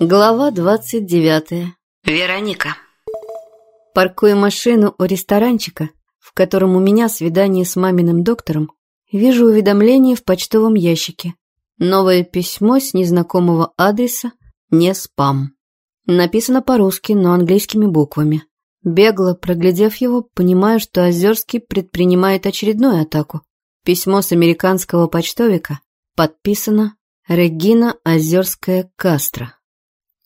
Глава 29. Вероника. Паркую машину у ресторанчика, в котором у меня свидание с маминым доктором, вижу уведомление в почтовом ящике. Новое письмо с незнакомого адреса, не спам. Написано по-русски, но английскими буквами. Бегло проглядев его, понимаю, что Озерский предпринимает очередную атаку. Письмо с американского почтовика подписано Регина Озерская Кастро.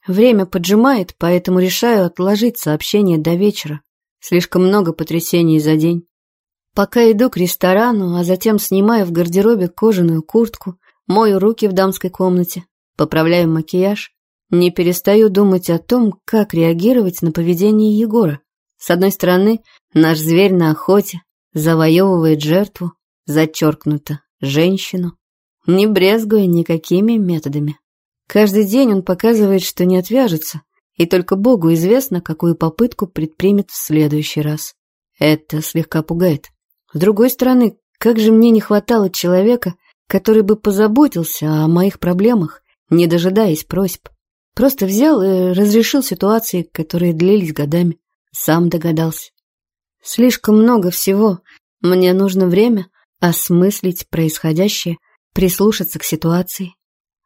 Время поджимает, поэтому решаю отложить сообщение до вечера. Слишком много потрясений за день. Пока иду к ресторану, а затем снимаю в гардеробе кожаную куртку, мою руки в дамской комнате, поправляю макияж, не перестаю думать о том, как реагировать на поведение Егора. С одной стороны, наш зверь на охоте завоевывает жертву, зачеркнуто, женщину, не брезгуя никакими методами. Каждый день он показывает, что не отвяжется, и только Богу известно, какую попытку предпримет в следующий раз. Это слегка пугает. С другой стороны, как же мне не хватало человека, который бы позаботился о моих проблемах, не дожидаясь просьб. Просто взял и разрешил ситуации, которые длились годами. Сам догадался. Слишком много всего. Мне нужно время осмыслить происходящее, прислушаться к ситуации.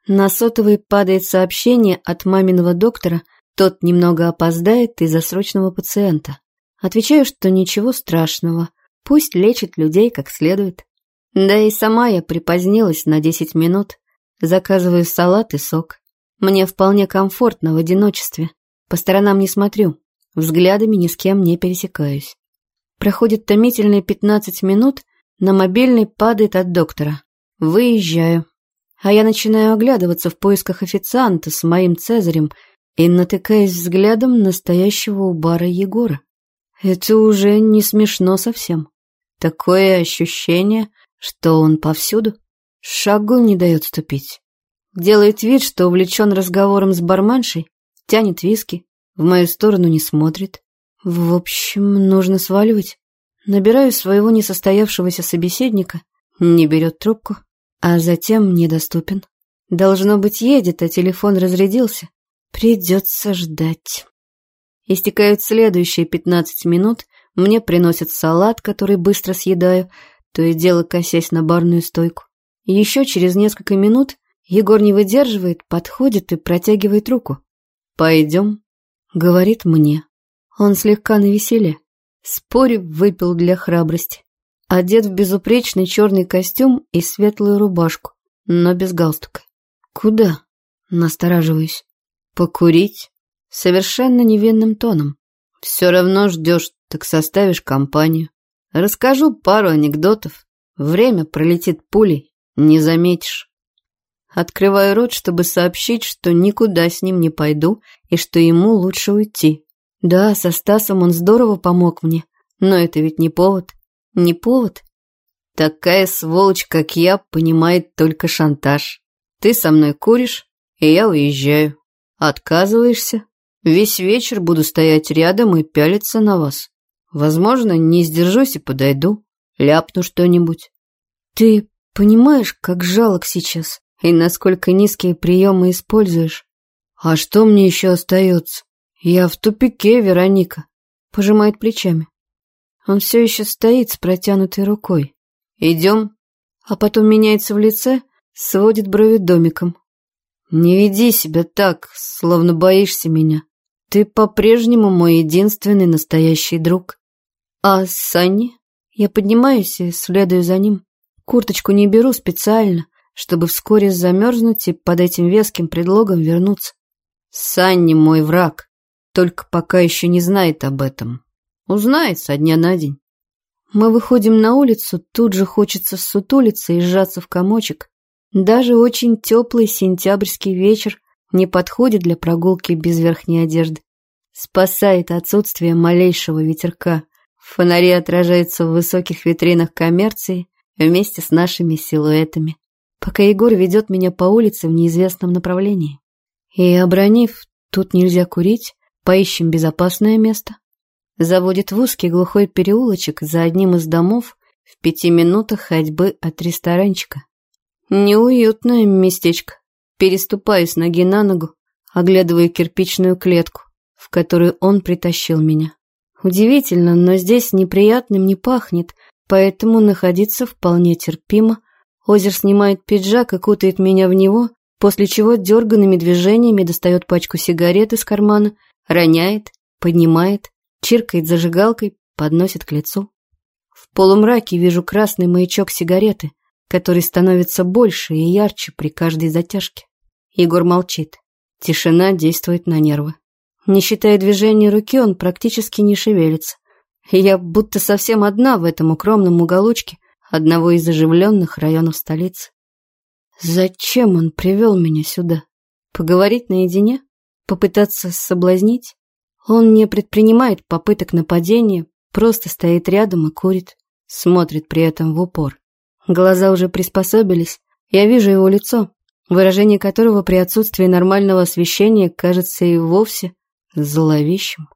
На сотовый падает сообщение от маминого доктора, тот немного опоздает из-за срочного пациента. Отвечаю, что ничего страшного, пусть лечит людей как следует. Да и сама я припозднилась на 10 минут, заказываю салат и сок. Мне вполне комфортно в одиночестве, по сторонам не смотрю, взглядами ни с кем не пересекаюсь. Проходит томительные 15 минут, на мобильный падает от доктора. Выезжаю а я начинаю оглядываться в поисках официанта с моим цезарем и натыкаюсь взглядом настоящего у бара Егора. Это уже не смешно совсем. Такое ощущение, что он повсюду. Шагу не дает ступить. Делает вид, что увлечен разговором с барменшей, тянет виски, в мою сторону не смотрит. В общем, нужно сваливать. Набираю своего несостоявшегося собеседника, не берет трубку а затем недоступен. Должно быть, едет, а телефон разрядился. Придется ждать. Истекают следующие пятнадцать минут, мне приносят салат, который быстро съедаю, то и дело косясь на барную стойку. Еще через несколько минут Егор не выдерживает, подходит и протягивает руку. «Пойдем», — говорит мне. Он слегка навеселе. Спорю, выпил для храбрости. Одет в безупречный черный костюм и светлую рубашку, но без галстука. Куда? Настораживаюсь. Покурить? Совершенно невинным тоном. Все равно ждешь, так составишь компанию. Расскажу пару анекдотов. Время пролетит пулей, не заметишь. Открываю рот, чтобы сообщить, что никуда с ним не пойду и что ему лучше уйти. Да, со Стасом он здорово помог мне, но это ведь не повод. Не повод. Такая сволочь, как я, понимает только шантаж. Ты со мной куришь, и я уезжаю. Отказываешься? Весь вечер буду стоять рядом и пялиться на вас. Возможно, не сдержусь и подойду, ляпну что-нибудь. Ты понимаешь, как жалок сейчас, и насколько низкие приемы используешь? А что мне еще остается? Я в тупике, Вероника. Пожимает плечами. Он все еще стоит с протянутой рукой. «Идем?» А потом меняется в лице, сводит брови домиком. «Не веди себя так, словно боишься меня. Ты по-прежнему мой единственный настоящий друг. А Санни?» Я поднимаюсь и следую за ним. Курточку не беру специально, чтобы вскоре замерзнуть и под этим веским предлогом вернуться. Санни мой враг, только пока еще не знает об этом. Узнает со дня на день. Мы выходим на улицу, тут же хочется сутулиться и сжаться в комочек. Даже очень теплый сентябрьский вечер не подходит для прогулки без верхней одежды. Спасает отсутствие малейшего ветерка. Фонари отражаются в высоких витринах коммерции вместе с нашими силуэтами, пока Егор ведет меня по улице в неизвестном направлении. И, обронив «тут нельзя курить», поищем безопасное место, заводит в узкий глухой переулочек за одним из домов в пяти минутах ходьбы от ресторанчика. Неуютное местечко. Переступаю с ноги на ногу, оглядывая кирпичную клетку, в которую он притащил меня. Удивительно, но здесь неприятным не пахнет, поэтому находиться вполне терпимо. Озер снимает пиджак и кутает меня в него, после чего дерганными движениями достает пачку сигарет из кармана, роняет, поднимает, чиркает зажигалкой, подносит к лицу. В полумраке вижу красный маячок сигареты, который становится больше и ярче при каждой затяжке. Егор молчит. Тишина действует на нервы. Не считая движения руки, он практически не шевелится. Я будто совсем одна в этом укромном уголочке одного из оживленных районов столицы. Зачем он привел меня сюда? Поговорить наедине? Попытаться соблазнить? Он не предпринимает попыток нападения, просто стоит рядом и курит, смотрит при этом в упор. Глаза уже приспособились, я вижу его лицо, выражение которого при отсутствии нормального освещения кажется и вовсе зловещим.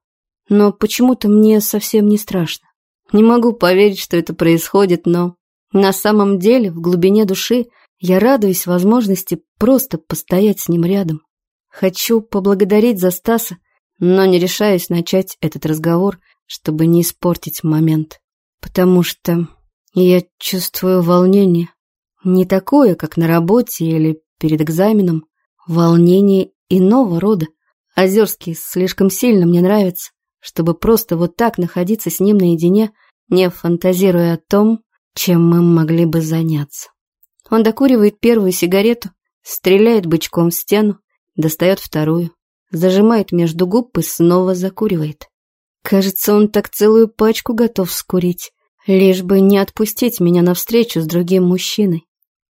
Но почему-то мне совсем не страшно. Не могу поверить, что это происходит, но на самом деле в глубине души я радуюсь возможности просто постоять с ним рядом. Хочу поблагодарить за Стаса, но не решаюсь начать этот разговор, чтобы не испортить момент. Потому что я чувствую волнение. Не такое, как на работе или перед экзаменом. Волнение иного рода. Озерский слишком сильно мне нравится, чтобы просто вот так находиться с ним наедине, не фантазируя о том, чем мы могли бы заняться. Он докуривает первую сигарету, стреляет бычком в стену, достает вторую, зажимает между губ и снова закуривает. Кажется, он так целую пачку готов скурить, лишь бы не отпустить меня навстречу с другим мужчиной.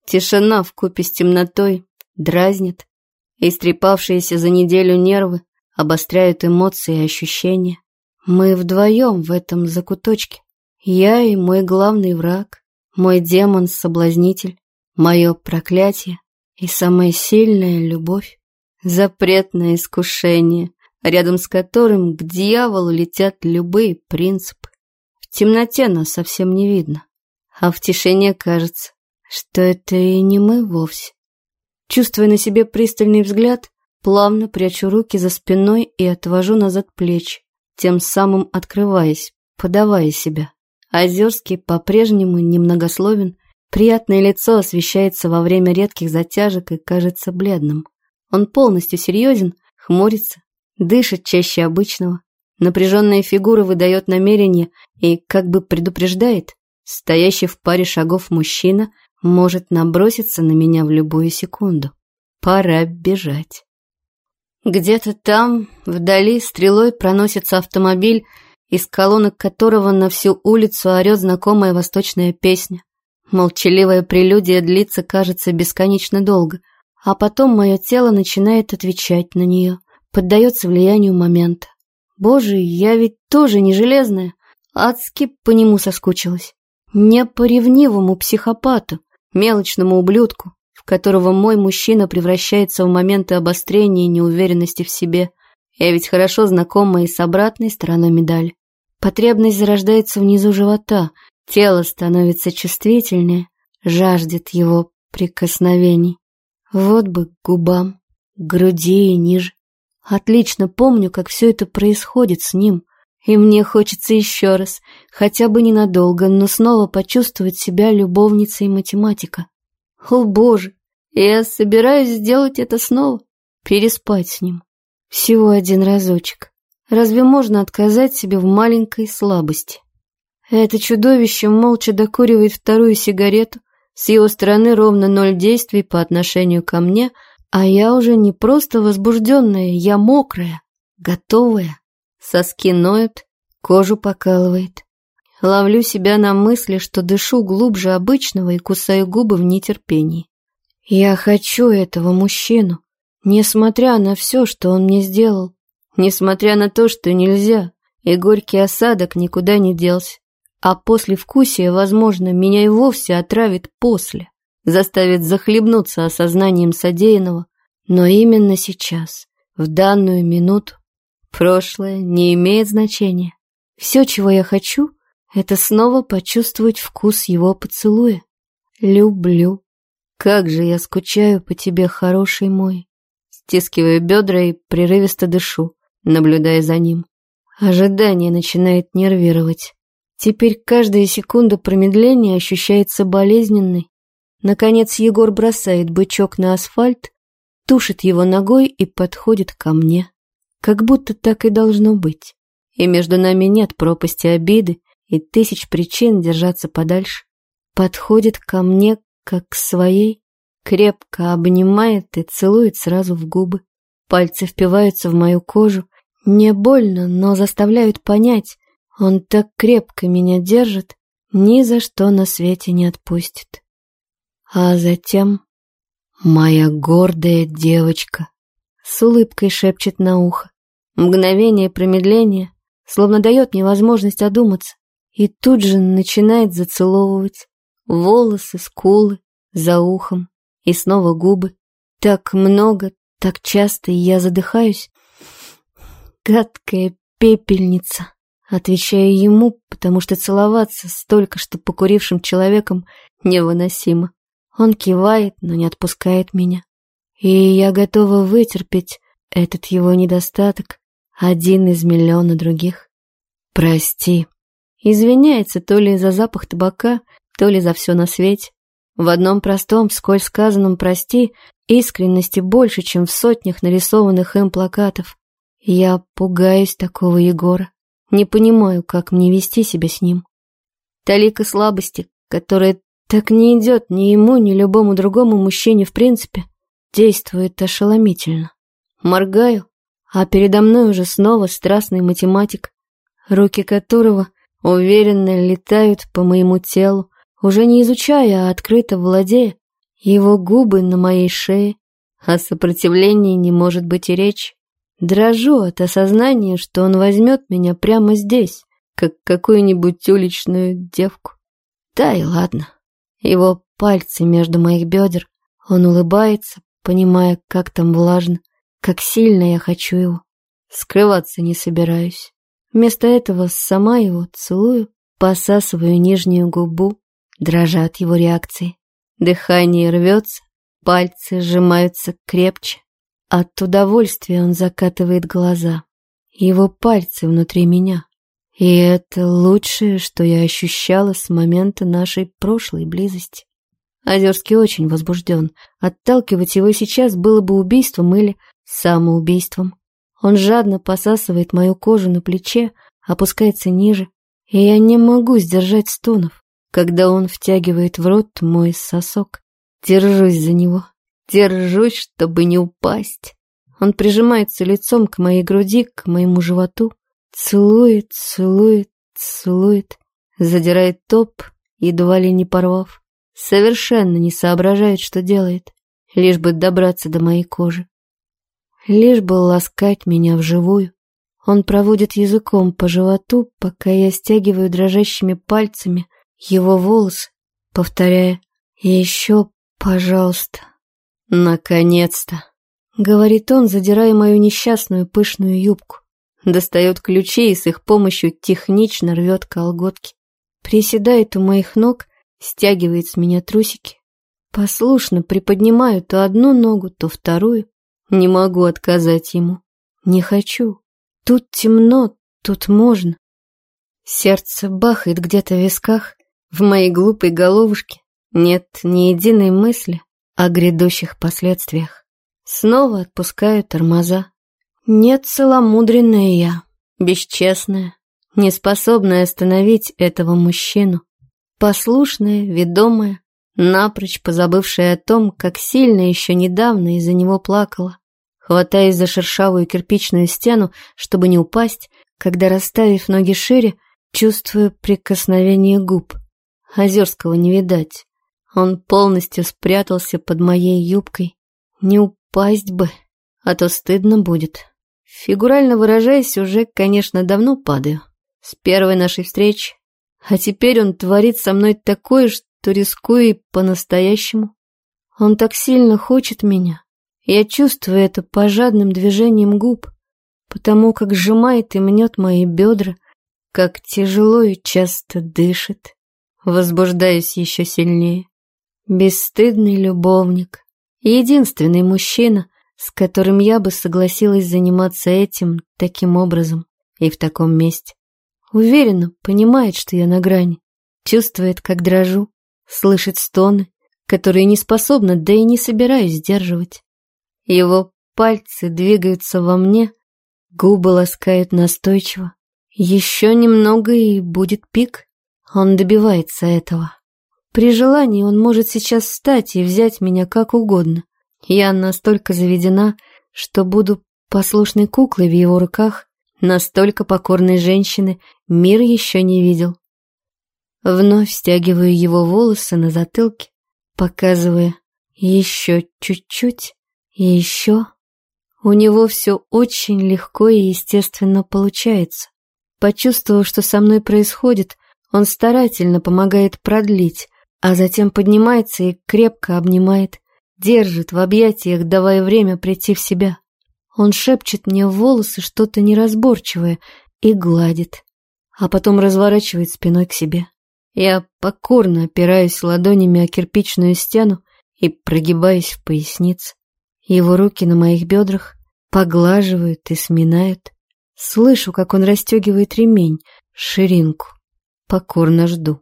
Тишина в купе с темнотой дразнит, Истрепавшиеся за неделю нервы обостряют эмоции и ощущения. Мы вдвоем в этом закуточке. Я и мой главный враг, мой демон-соблазнитель, мое проклятие и самая сильная любовь. Запретное искушение, рядом с которым к дьяволу летят любые принципы. В темноте нас совсем не видно, а в тишине кажется, что это и не мы вовсе. Чувствуя на себе пристальный взгляд, плавно прячу руки за спиной и отвожу назад плечи, тем самым открываясь, подавая себя. Озерский по-прежнему немногословен, приятное лицо освещается во время редких затяжек и кажется бледным. Он полностью серьезен, хмурится, дышит чаще обычного. Напряженная фигура выдает намерение и как бы предупреждает, стоящий в паре шагов мужчина может наброситься на меня в любую секунду. Пора бежать. Где-то там, вдали, стрелой проносится автомобиль, из колонок которого на всю улицу орет знакомая восточная песня. Молчаливая прелюдия длится, кажется, бесконечно долго, а потом мое тело начинает отвечать на нее, поддается влиянию момента. Боже, я ведь тоже не железная, адски по нему соскучилась. Не по ревнивому психопату, мелочному ублюдку, в которого мой мужчина превращается в моменты обострения и неуверенности в себе. Я ведь хорошо знакома и с обратной стороной медали. Потребность зарождается внизу живота, тело становится чувствительнее, жаждет его прикосновений. Вот бы к губам, к груди и ниже. Отлично помню, как все это происходит с ним, и мне хочется еще раз, хотя бы ненадолго, но снова почувствовать себя любовницей математика. О боже, я собираюсь сделать это снова, переспать с ним. Всего один разочек. Разве можно отказать себе в маленькой слабости? Это чудовище молча докуривает вторую сигарету, с его стороны ровно ноль действий по отношению ко мне, а я уже не просто возбужденная, я мокрая, готовая. Соски ноют, кожу покалывает. Ловлю себя на мысли, что дышу глубже обычного и кусаю губы в нетерпении. Я хочу этого мужчину, несмотря на все, что он мне сделал, несмотря на то, что нельзя, и горький осадок никуда не делся. А после вкусия, возможно, меня и вовсе отравит после, заставит захлебнуться осознанием содеянного. Но именно сейчас, в данную минуту, Прошлое не имеет значения. Все, чего я хочу, это снова почувствовать вкус его поцелуя. Люблю. Как же я скучаю по тебе, хороший мой. Стискиваю бедра и прерывисто дышу, наблюдая за ним. Ожидание начинает нервировать. Теперь каждая секунда промедления ощущается болезненной. Наконец Егор бросает бычок на асфальт, тушит его ногой и подходит ко мне. Как будто так и должно быть. И между нами нет пропасти обиды и тысяч причин держаться подальше. Подходит ко мне, как к своей, крепко обнимает и целует сразу в губы. Пальцы впиваются в мою кожу, не больно, но заставляют понять, он так крепко меня держит, ни за что на свете не отпустит. А затем моя гордая девочка с улыбкой шепчет на ухо. Мгновение промедления словно дает мне возможность одуматься и тут же начинает зацеловывать волосы, скулы, за ухом и снова губы. Так много, так часто, я задыхаюсь. Гадкая пепельница. Отвечаю ему, потому что целоваться с только что покурившим человеком невыносимо. Он кивает, но не отпускает меня. И я готова вытерпеть этот его недостаток, один из миллиона других. Прости. Извиняется то ли за запах табака, то ли за все на свете. В одном простом, сколь сказанном «прости» искренности больше, чем в сотнях нарисованных им плакатов. Я пугаюсь такого Егора. Не понимаю, как мне вести себя с ним. Талика слабости, которая так не идет ни ему, ни любому другому мужчине в принципе, действует ошеломительно. Моргаю, а передо мной уже снова страстный математик, руки которого уверенно летают по моему телу, уже не изучая, а открыто владея, его губы на моей шее, о сопротивлении не может быть и речи. Дрожу от осознания, что он возьмет меня прямо здесь, как какую-нибудь уличную девку. Да и ладно. Его пальцы между моих бедер. Он улыбается, понимая, как там влажно, как сильно я хочу его. Скрываться не собираюсь. Вместо этого сама его целую, посасываю нижнюю губу, дрожа от его реакции. Дыхание рвется, пальцы сжимаются крепче. От удовольствия он закатывает глаза. Его пальцы внутри меня. И это лучшее, что я ощущала с момента нашей прошлой близости. Озерский очень возбужден. Отталкивать его сейчас было бы убийством или самоубийством. Он жадно посасывает мою кожу на плече, опускается ниже, и я не могу сдержать стонов, когда он втягивает в рот мой сосок. Держусь за него. Держусь, чтобы не упасть. Он прижимается лицом к моей груди, к моему животу. Целует, целует, целует. Задирает топ, едва ли не порвав. Совершенно не соображает, что делает. Лишь бы добраться до моей кожи. Лишь бы ласкать меня вживую. Он проводит языком по животу, пока я стягиваю дрожащими пальцами его волосы, повторяя «Еще, пожалуйста». «Наконец-то!» — говорит он, задирая мою несчастную пышную юбку. Достает ключи и с их помощью технично рвет колготки. Приседает у моих ног, стягивает с меня трусики. Послушно приподнимаю то одну ногу, то вторую. Не могу отказать ему. Не хочу. Тут темно, тут можно. Сердце бахает где-то в висках, в моей глупой головушке. Нет ни единой мысли, о грядущих последствиях. Снова отпускаю тормоза. Нет, целомудренная я, бесчестная, неспособная остановить этого мужчину. Послушная, ведомая, напрочь позабывшая о том, как сильно еще недавно из-за него плакала. Хватаясь за шершавую кирпичную стену, чтобы не упасть, когда, расставив ноги шире, чувствую прикосновение губ. Озерского не видать. Он полностью спрятался под моей юбкой. Не упасть бы, а то стыдно будет. Фигурально выражаясь, уже, конечно, давно падаю. С первой нашей встречи. А теперь он творит со мной такое, что рискую и по-настоящему. Он так сильно хочет меня. Я чувствую это по жадным движением губ, потому как сжимает и мнет мои бедра, как тяжело и часто дышит. Возбуждаюсь еще сильнее. Бесстыдный любовник. Единственный мужчина, с которым я бы согласилась заниматься этим таким образом и в таком месте. Уверенно понимает, что я на грани, чувствует, как дрожу, слышит стоны, которые не способна, да и не собираюсь сдерживать. Его пальцы двигаются во мне, губы ласкают настойчиво. Еще немного и будет пик. Он добивается этого. При желании он может сейчас встать и взять меня как угодно. Я настолько заведена, что буду послушной куклой в его руках, настолько покорной женщины мир еще не видел. Вновь стягиваю его волосы на затылке, показывая еще чуть-чуть и еще. У него все очень легко и естественно получается. Почувствовав, что со мной происходит, он старательно помогает продлить, а затем поднимается и крепко обнимает, держит в объятиях, давая время прийти в себя. Он шепчет мне в волосы что-то неразборчивое и гладит, а потом разворачивает спиной к себе. Я покорно опираюсь ладонями о кирпичную стену и прогибаюсь в пояснице. Его руки на моих бедрах поглаживают и сминают. Слышу, как он расстегивает ремень, ширинку. Покорно жду.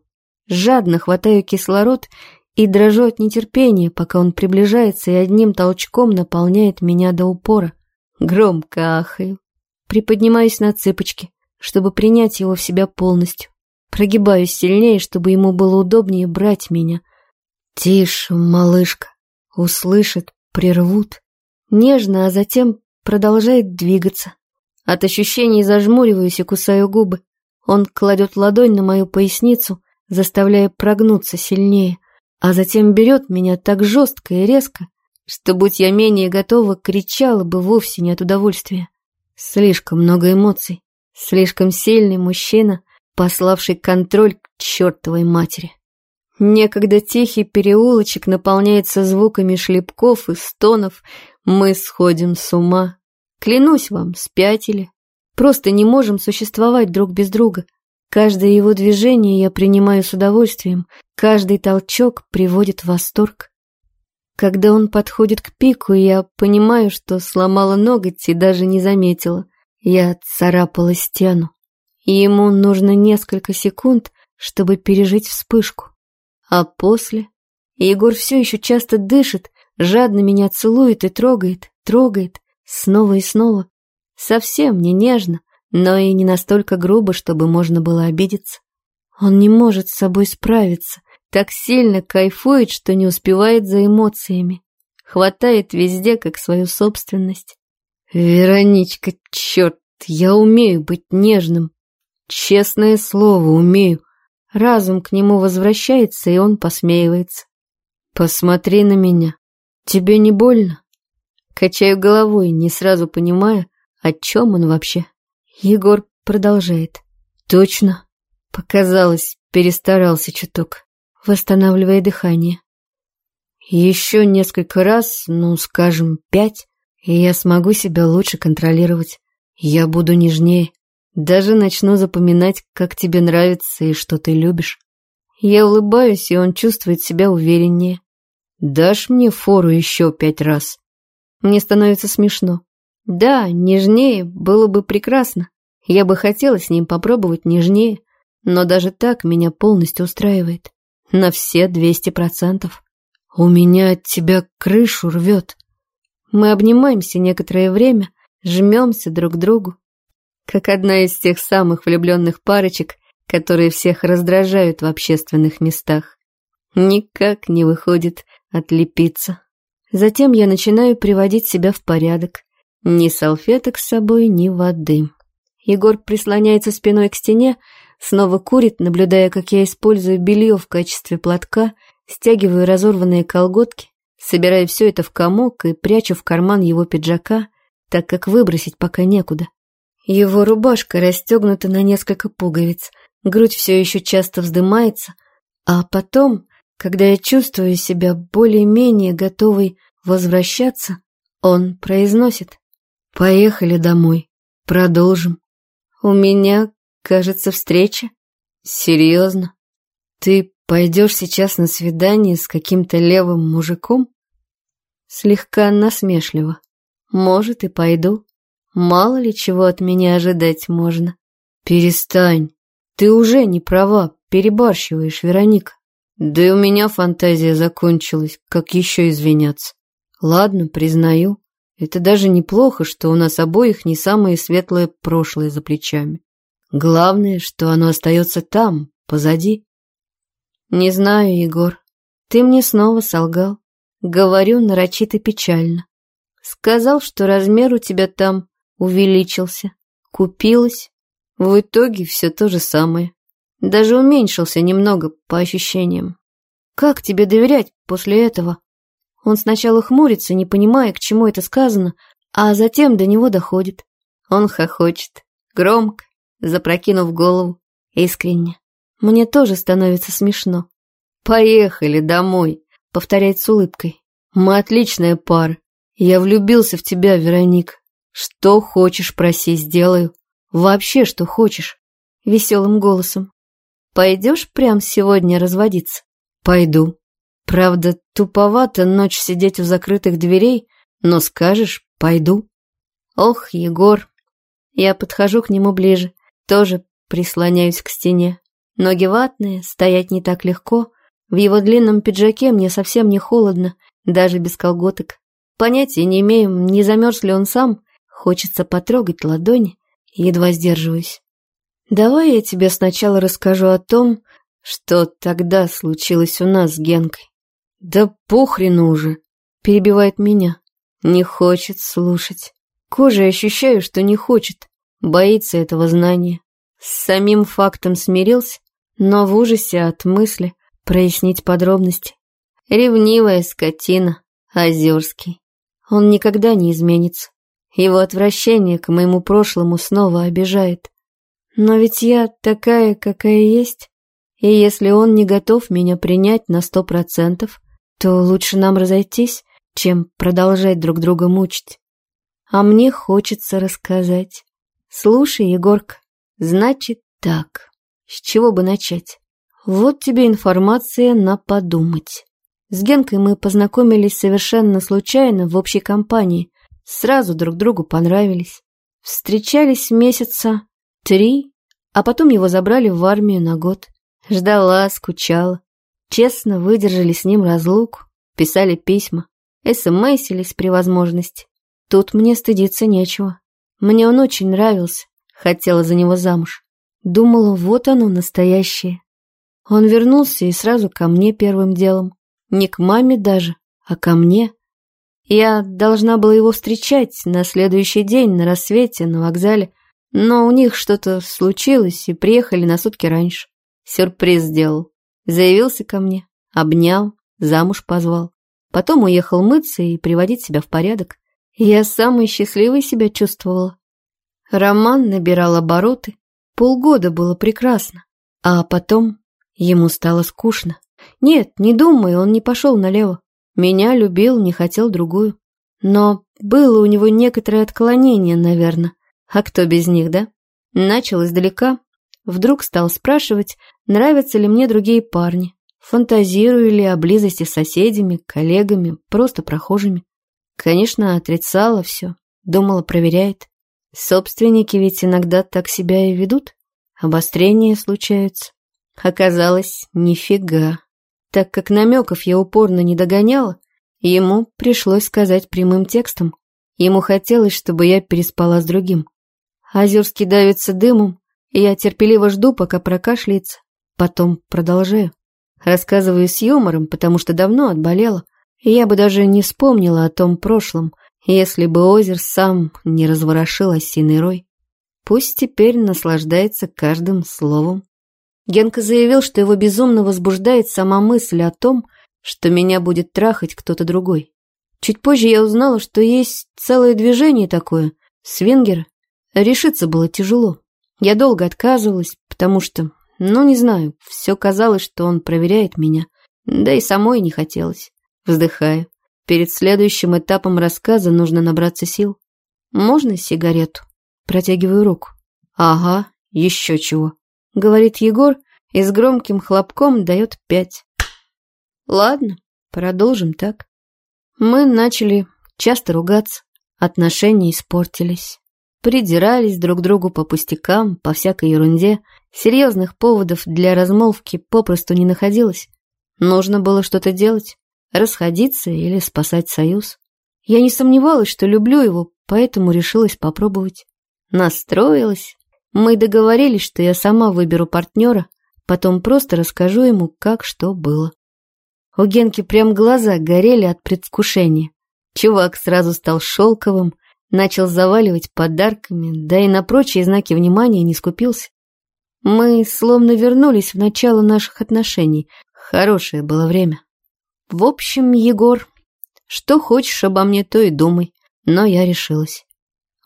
Жадно хватаю кислород и дрожу от нетерпения, пока он приближается и одним толчком наполняет меня до упора. Громко ахаю. Приподнимаюсь на цыпочки, чтобы принять его в себя полностью. Прогибаюсь сильнее, чтобы ему было удобнее брать меня. Тише, малышка. Услышит, прервут. Нежно, а затем продолжает двигаться. От ощущений зажмуриваюсь и кусаю губы. Он кладет ладонь на мою поясницу, заставляя прогнуться сильнее, а затем берет меня так жестко и резко, что, будь я менее готова, кричала бы вовсе не от удовольствия. Слишком много эмоций, слишком сильный мужчина, пославший контроль к чертовой матери. Некогда тихий переулочек наполняется звуками шлепков и стонов, мы сходим с ума. Клянусь вам, спятили. Просто не можем существовать друг без друга. Каждое его движение я принимаю с удовольствием, каждый толчок приводит в восторг. Когда он подходит к пику, я понимаю, что сломала ноготь и даже не заметила. Я царапала стену. Ему нужно несколько секунд, чтобы пережить вспышку. А после... Егор все еще часто дышит, жадно меня целует и трогает, трогает, снова и снова. Совсем не нежно, но и не настолько грубо, чтобы можно было обидеться. Он не может с собой справиться, так сильно кайфует, что не успевает за эмоциями. Хватает везде, как свою собственность. Вероничка, черт, я умею быть нежным. Честное слово, умею. Разум к нему возвращается, и он посмеивается. Посмотри на меня. Тебе не больно? Качаю головой, не сразу понимая, о чем он вообще. Егор продолжает. Точно. Показалось, перестарался чуток, восстанавливая дыхание. Еще несколько раз, ну, скажем, пять, и я смогу себя лучше контролировать. Я буду нежнее. Даже начну запоминать, как тебе нравится и что ты любишь. Я улыбаюсь, и он чувствует себя увереннее. Дашь мне фору еще пять раз? Мне становится смешно. Да, нежнее было бы прекрасно. Я бы хотела с ним попробовать нежнее, но даже так меня полностью устраивает. На все двести процентов. У меня от тебя крышу рвет. Мы обнимаемся некоторое время, жмемся друг к другу. Как одна из тех самых влюбленных парочек, которые всех раздражают в общественных местах. Никак не выходит отлепиться. Затем я начинаю приводить себя в порядок. Ни салфеток с собой, ни воды. Егор прислоняется спиной к стене, снова курит, наблюдая, как я использую белье в качестве платка, стягиваю разорванные колготки, собираю все это в комок и прячу в карман его пиджака, так как выбросить пока некуда. Его рубашка расстегнута на несколько пуговиц, грудь все еще часто вздымается, а потом, когда я чувствую себя более-менее готовой возвращаться, он произносит Поехали домой. Продолжим. У меня, кажется, встреча. Серьезно? Ты пойдешь сейчас на свидание с каким-то левым мужиком? Слегка насмешливо. Может, и пойду. Мало ли чего от меня ожидать можно. Перестань. Ты уже не права, перебарщиваешь, Вероника. Да и у меня фантазия закончилась, как еще извиняться. Ладно, признаю. Это даже неплохо, что у нас обоих не самое светлое прошлое за плечами. Главное, что оно остается там, позади. Не знаю, Егор. Ты мне снова солгал. Говорю нарочито печально. Сказал, что размер у тебя там увеличился. Купилась. В итоге все то же самое. Даже уменьшился немного по ощущениям. Как тебе доверять после этого? Он сначала хмурится, не понимая, к чему это сказано, а затем до него доходит. Он хохочет. Громко, запрокинув голову. Искренне. Мне тоже становится смешно. «Поехали домой», — повторяет с улыбкой. «Мы отличная пара. Я влюбился в тебя, Вероник. Что хочешь, проси, сделаю. Вообще, что хочешь». Веселым голосом. «Пойдешь прям сегодня разводиться?» «Пойду», Правда, туповато ночь сидеть у закрытых дверей, но скажешь «пойду». Ох, Егор. Я подхожу к нему ближе, тоже прислоняюсь к стене. Ноги ватные, стоять не так легко. В его длинном пиджаке мне совсем не холодно, даже без колготок. Понятия не имею, не замерз ли он сам. Хочется потрогать ладони, едва сдерживаюсь. Давай я тебе сначала расскажу о том, что тогда случилось у нас с Генкой. «Да похрену уже!» — перебивает меня. Не хочет слушать. Кожей ощущаю, что не хочет. Боится этого знания. С самим фактом смирился, но в ужасе от мысли прояснить подробности. Ревнивая скотина, Озерский. Он никогда не изменится. Его отвращение к моему прошлому снова обижает. Но ведь я такая, какая есть. И если он не готов меня принять на сто процентов, то лучше нам разойтись, чем продолжать друг друга мучить. А мне хочется рассказать. Слушай, Егорка, значит так. С чего бы начать? Вот тебе информация на подумать. С Генкой мы познакомились совершенно случайно в общей компании. Сразу друг другу понравились. Встречались месяца три, а потом его забрали в армию на год. Ждала, скучала. Честно выдержали с ним разлуку, писали письма, смсились при возможности. Тут мне стыдиться нечего. Мне он очень нравился, хотела за него замуж. Думала, вот оно, настоящее. Он вернулся и сразу ко мне первым делом. Не к маме даже, а ко мне. Я должна была его встречать на следующий день на рассвете на вокзале, но у них что-то случилось и приехали на сутки раньше. Сюрприз сделал. Заявился ко мне, обнял, замуж позвал. Потом уехал мыться и приводить себя в порядок. Я самой счастливой себя чувствовала. Роман набирал обороты. Полгода было прекрасно. А потом ему стало скучно. Нет, не думай, он не пошел налево. Меня любил, не хотел другую. Но было у него некоторое отклонение, наверное. А кто без них, да? Начал издалека, Вдруг стал спрашивать, нравятся ли мне другие парни, фантазирую ли о близости с соседями, коллегами, просто прохожими. Конечно, отрицала все, думала, проверяет. Собственники ведь иногда так себя и ведут, обострения случаются. Оказалось, нифига. Так как намеков я упорно не догоняла, ему пришлось сказать прямым текстом. Ему хотелось, чтобы я переспала с другим. Озерский давится дымом, я терпеливо жду, пока прокашляется. Потом продолжаю. Рассказываю с юмором, потому что давно отболела. Я бы даже не вспомнила о том прошлом, если бы озер сам не разворошил осиный рой. Пусть теперь наслаждается каждым словом. Генка заявил, что его безумно возбуждает сама мысль о том, что меня будет трахать кто-то другой. Чуть позже я узнала, что есть целое движение такое, свингер. Решиться было тяжело. Я долго отказывалась, потому что, ну, не знаю, все казалось, что он проверяет меня. Да и самой не хотелось. Вздыхаю. Перед следующим этапом рассказа нужно набраться сил. Можно сигарету? Протягиваю руку. Ага, еще чего. Говорит Егор и с громким хлопком дает пять. Ладно, продолжим так. Мы начали часто ругаться. отношения испортились. Придирались друг к другу по пустякам, по всякой ерунде. Серьезных поводов для размолвки попросту не находилось. Нужно было что-то делать, расходиться или спасать союз. Я не сомневалась, что люблю его, поэтому решилась попробовать. Настроилась. Мы договорились, что я сама выберу партнера, потом просто расскажу ему, как что было. У Генки прям глаза горели от предвкушения. Чувак сразу стал шелковым, начал заваливать подарками, да и на прочие знаки внимания не скупился. Мы словно вернулись в начало наших отношений. Хорошее было время. В общем, Егор, что хочешь обо мне, то и думай. Но я решилась.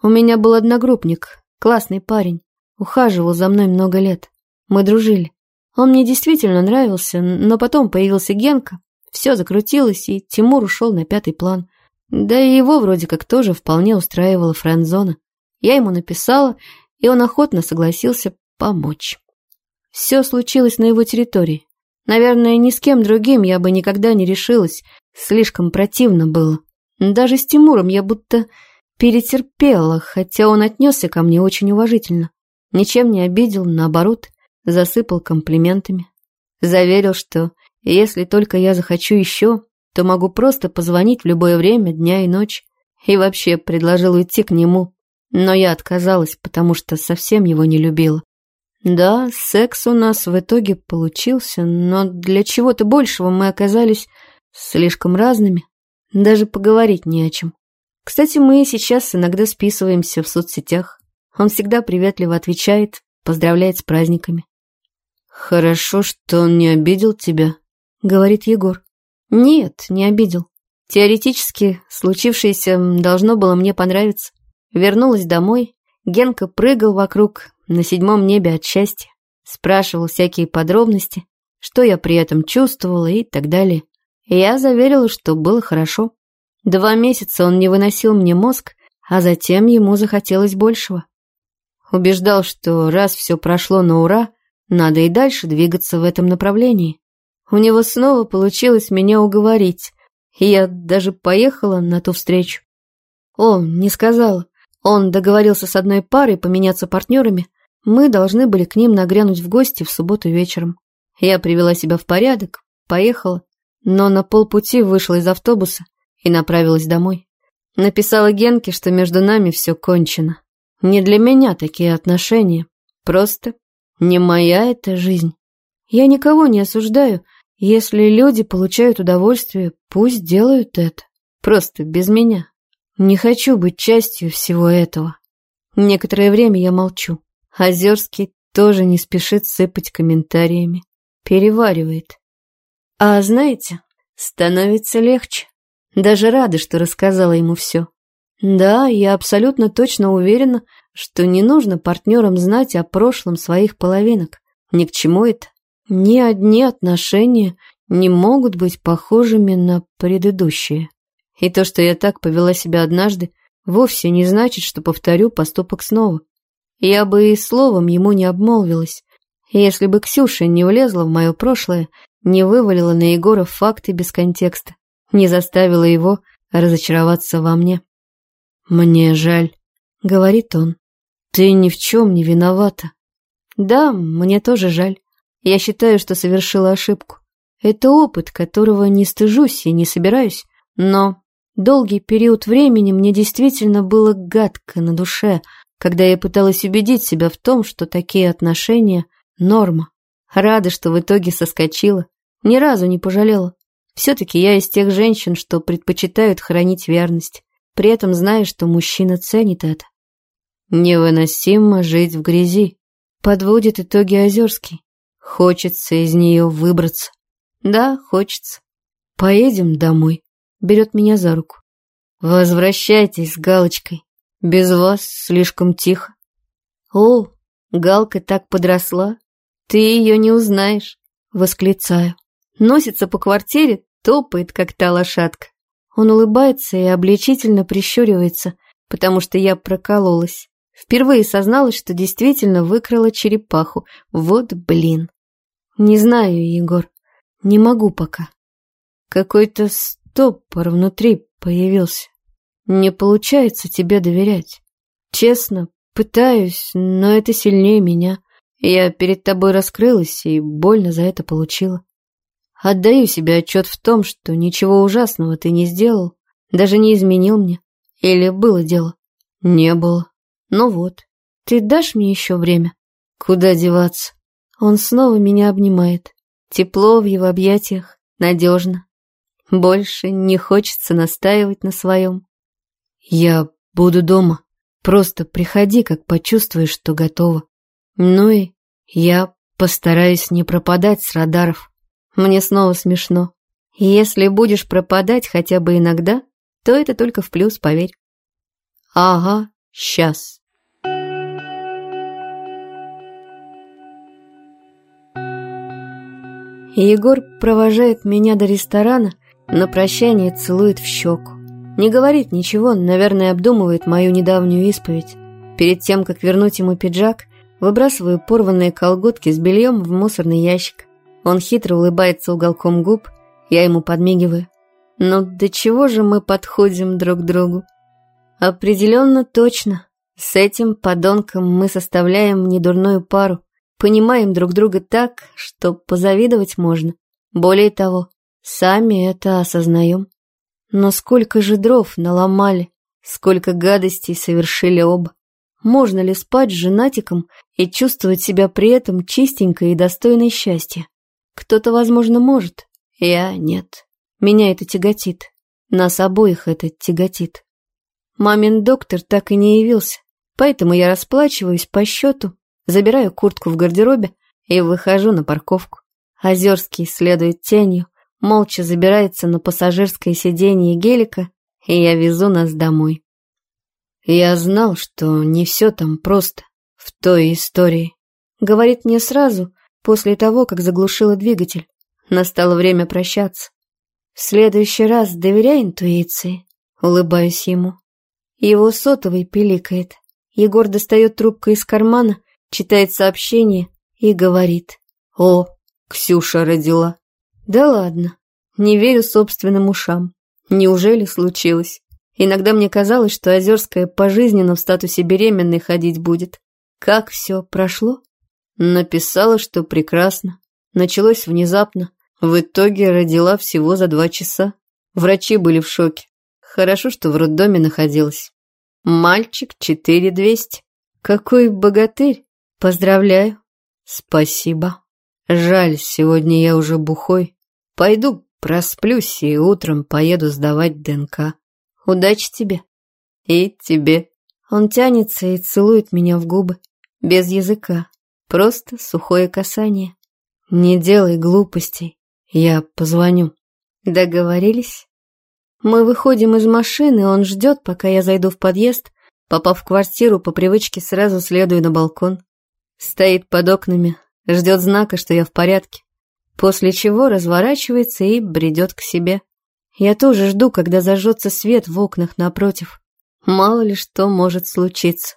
У меня был одногруппник, классный парень. Ухаживал за мной много лет. Мы дружили. Он мне действительно нравился, но потом появился Генка. Все закрутилось, и Тимур ушел на пятый план. Да и его вроде как тоже вполне устраивала френд-зона. Я ему написала, и он охотно согласился помочь. Все случилось на его территории. Наверное, ни с кем другим я бы никогда не решилась, слишком противно было. Даже с Тимуром я будто перетерпела, хотя он отнесся ко мне очень уважительно. Ничем не обидел, наоборот, засыпал комплиментами. Заверил, что если только я захочу еще, то могу просто позвонить в любое время, дня и ночь. И вообще предложил уйти к нему. Но я отказалась, потому что совсем его не любила. Да, секс у нас в итоге получился, но для чего-то большего мы оказались слишком разными. Даже поговорить не о чем. Кстати, мы сейчас иногда списываемся в соцсетях. Он всегда приветливо отвечает, поздравляет с праздниками. «Хорошо, что он не обидел тебя», — говорит Егор. Нет, не обидел. Теоретически, случившееся должно было мне понравиться. Вернулась домой, Генка прыгал вокруг, на седьмом небе от счастья. Спрашивал всякие подробности, что я при этом чувствовала и так далее. Я заверила, что было хорошо. Два месяца он не выносил мне мозг, а затем ему захотелось большего. Убеждал, что раз все прошло на ура, надо и дальше двигаться в этом направлении. У него снова получилось меня уговорить, и я даже поехала на ту встречу. О, не сказала. Он договорился с одной парой поменяться партнерами. Мы должны были к ним нагрянуть в гости в субботу вечером. Я привела себя в порядок, поехала, но на полпути вышла из автобуса и направилась домой. Написала Генке, что между нами все кончено. Не для меня такие отношения. Просто не моя эта жизнь. Я никого не осуждаю, если люди получают удовольствие, пусть делают это. Просто без меня. Не хочу быть частью всего этого. Некоторое время я молчу. Озерский тоже не спешит сыпать комментариями. Переваривает. А знаете, становится легче. Даже рада, что рассказала ему все. Да, я абсолютно точно уверена, что не нужно партнерам знать о прошлом своих половинок. Ни к чему это. Ни одни отношения не могут быть похожими на предыдущие. И то, что я так повела себя однажды, вовсе не значит, что повторю поступок снова. Я бы и словом ему не обмолвилась, если бы Ксюша не влезла в мое прошлое, не вывалила на Егора факты без контекста, не заставила его разочароваться во мне. «Мне жаль», — говорит он, — «ты ни в чем не виновата». «Да, мне тоже жаль. Я считаю, что совершила ошибку. Это опыт, которого не стыжусь и не собираюсь, но долгий период времени мне действительно было гадко на душе, когда я пыталась убедить себя в том, что такие отношения – норма. Рада, что в итоге соскочила, ни разу не пожалела. Все-таки я из тех женщин, что предпочитают хранить верность, при этом зная, что мужчина ценит это. Невыносимо жить в грязи. Подводит итоги Озерский. Хочется из нее выбраться. Да, хочется. Поедем домой. Берет меня за руку. Возвращайтесь с Галочкой. Без вас слишком тихо. О, Галка так подросла. Ты ее не узнаешь. Восклицаю. Носится по квартире, топает, как та лошадка. Он улыбается и обличительно прищуривается, потому что я прокололась. Впервые созналась, что действительно выкрала черепаху. Вот блин. Не знаю, Егор. Не могу пока. Какой-то стопор внутри появился. Не получается тебе доверять. Честно, пытаюсь, но это сильнее меня. Я перед тобой раскрылась и больно за это получила. Отдаю себе отчет в том, что ничего ужасного ты не сделал, даже не изменил мне. Или было дело? Не было. Ну вот, ты дашь мне еще время? Куда деваться? Он снова меня обнимает. Тепло в его объятиях, надежно. Больше не хочется настаивать на своем. Я буду дома. Просто приходи, как почувствуешь, что готова. Ну и я постараюсь не пропадать с радаров. Мне снова смешно. Если будешь пропадать хотя бы иногда, то это только в плюс, поверь. Ага, сейчас. Егор провожает меня до ресторана, на прощание целует в щеку. Не говорит ничего, наверное, обдумывает мою недавнюю исповедь. Перед тем, как вернуть ему пиджак, выбрасываю порванные колготки с бельем в мусорный ящик. Он хитро улыбается уголком губ, я ему подмигиваю. «Ну, до чего же мы подходим друг к другу? Определенно точно. С этим подонком мы составляем недурную пару. Понимаем друг друга так, что позавидовать можно. Более того, сами это осознаем. Но сколько же дров наломали, сколько гадостей совершили оба. Можно ли спать с женатиком и чувствовать себя при этом чистенькой и достойной счастья? Кто-то, возможно, может, я нет. Меня это тяготит. Нас обоих это тяготит. Мамин доктор так и не явился, поэтому я расплачиваюсь по счету, забираю куртку в гардеробе и выхожу на парковку. Озерский следует тенью, молча забирается на пассажирское сиденье гелика, и я везу нас домой. Я знал, что не все там просто в той истории. Говорит мне сразу, после того, как заглушила двигатель. Настало время прощаться. В следующий раз доверяй интуиции, улыбаюсь ему. Его сотовый пиликает. Егор достает трубку из кармана, читает сообщение и говорит. «О, Ксюша родила». Да ладно, не верю собственным ушам. Неужели случилось? Иногда мне казалось, что Озерская пожизненно в статусе беременной ходить будет. Как все прошло? Написала, что прекрасно. Началось внезапно. В итоге родила всего за два часа. Врачи были в шоке. Хорошо, что в роддоме находилась. Мальчик 4200. Какой богатырь. Поздравляю. Спасибо. Жаль, сегодня я уже бухой. Пойду просплюсь и утром поеду сдавать ДНК. Удачи тебе. И тебе. Он тянется и целует меня в губы. Без языка. Просто сухое касание. Не делай глупостей. Я позвоню. Договорились? Мы выходим из машины, он ждет, пока я зайду в подъезд. Попав в квартиру, по привычке сразу следую на балкон. Стоит под окнами, ждет знака, что я в порядке. После чего разворачивается и бредет к себе. Я тоже жду, когда зажжется свет в окнах напротив. Мало ли что может случиться.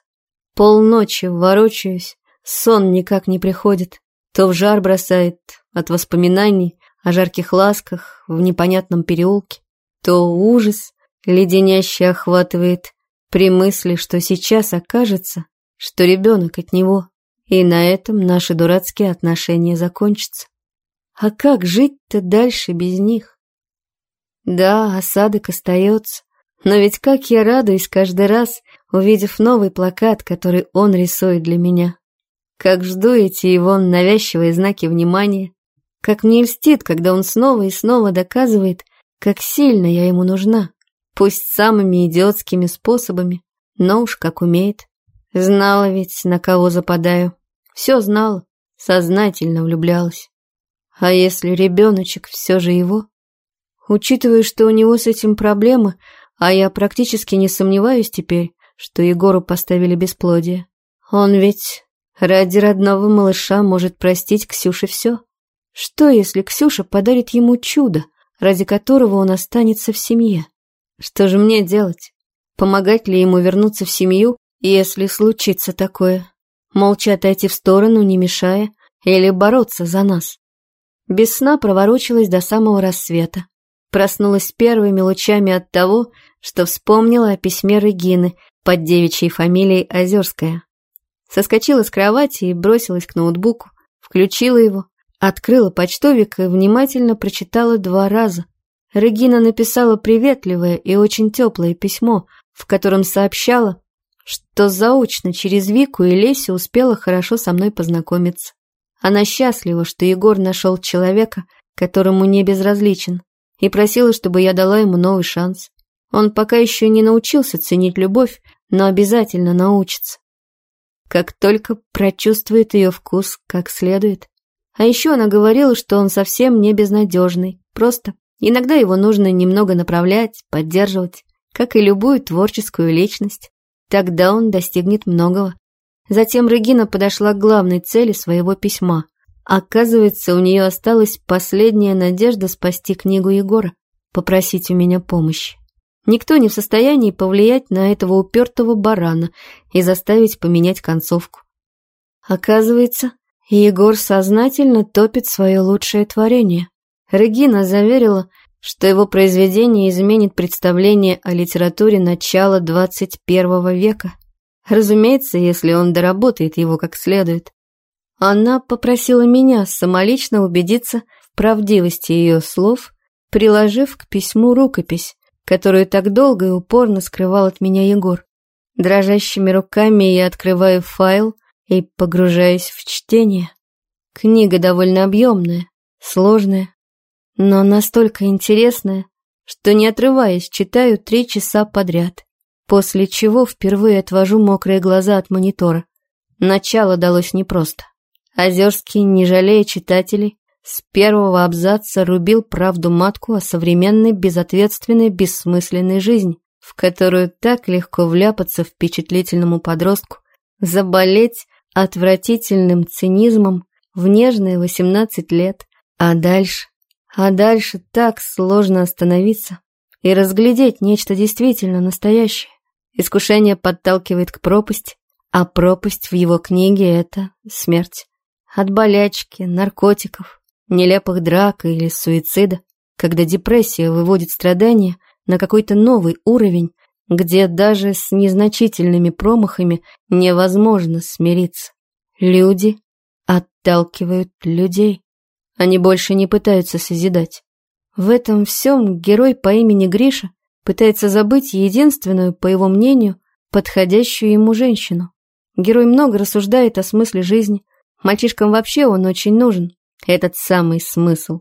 Полночи ворочаюсь, Сон никак не приходит. То в жар бросает от воспоминаний о жарких ласках в непонятном переулке, то ужас леденяще охватывает при мысли, что сейчас окажется, что ребенок от него, и на этом наши дурацкие отношения закончатся. А как жить-то дальше без них? Да, осадок остается, но ведь как я радуюсь каждый раз, увидев новый плакат, который он рисует для меня. Как жду эти его навязчивые знаки внимания. Как мне льстит, когда он снова и снова доказывает, как сильно я ему нужна. Пусть самыми идиотскими способами, но уж как умеет. Знала ведь, на кого западаю. Все знала, сознательно влюблялась. А если ребеночек все же его? Учитывая, что у него с этим проблемы, а я практически не сомневаюсь теперь, что Егору поставили бесплодие. Он ведь Ради родного малыша может простить Ксюше все. Что, если Ксюша подарит ему чудо, ради которого он останется в семье? Что же мне делать? Помогать ли ему вернуться в семью, если случится такое? Молча отойти в сторону, не мешая, или бороться за нас? Без сна проворочилась до самого рассвета. Проснулась первыми лучами от того, что вспомнила о письме Регины под девичьей фамилией Озерская. Соскочила с кровати и бросилась к ноутбуку, включила его, открыла почтовик и внимательно прочитала два раза. Регина написала приветливое и очень теплое письмо, в котором сообщала, что заочно через Вику и Лесю успела хорошо со мной познакомиться. Она счастлива, что Егор нашел человека, которому не безразличен, и просила, чтобы я дала ему новый шанс. Он пока еще не научился ценить любовь, но обязательно научится. Как только прочувствует ее вкус как следует. А еще она говорила, что он совсем не безнадежный, просто иногда его нужно немного направлять, поддерживать, как и любую творческую личность. Тогда он достигнет многого. Затем Регина подошла к главной цели своего письма. Оказывается, у нее осталась последняя надежда спасти книгу Егора, попросить у меня помощи. Никто не в состоянии повлиять на этого упертого барана и заставить поменять концовку. Оказывается, Егор сознательно топит свое лучшее творение. Регина заверила, что его произведение изменит представление о литературе начала 21 века. Разумеется, если он доработает его как следует. Она попросила меня самолично убедиться в правдивости ее слов, приложив к письму рукопись, которую так долго и упорно скрывал от меня Егор. Дрожащими руками я открываю файл и погружаюсь в чтение. Книга довольно объемная, сложная, но настолько интересная, что не отрываясь читаю три часа подряд, после чего впервые отвожу мокрые глаза от монитора. Начало далось непросто. Озерский, не жалея читателей, с первого абзаца рубил правду матку о современной безответственной бессмысленной жизни, в которую так легко вляпаться впечатлительному подростку, заболеть отвратительным цинизмом в нежные 18 лет, а дальше, а дальше так сложно остановиться и разглядеть нечто действительно настоящее. Искушение подталкивает к пропасти, а пропасть в его книге — это смерть. От болячки, наркотиков, нелепых драк или суицида, когда депрессия выводит страдания на какой-то новый уровень, где даже с незначительными промахами невозможно смириться. Люди отталкивают людей. Они больше не пытаются созидать. В этом всем герой по имени Гриша пытается забыть единственную, по его мнению, подходящую ему женщину. Герой много рассуждает о смысле жизни. Мальчишкам вообще он очень нужен, этот самый смысл.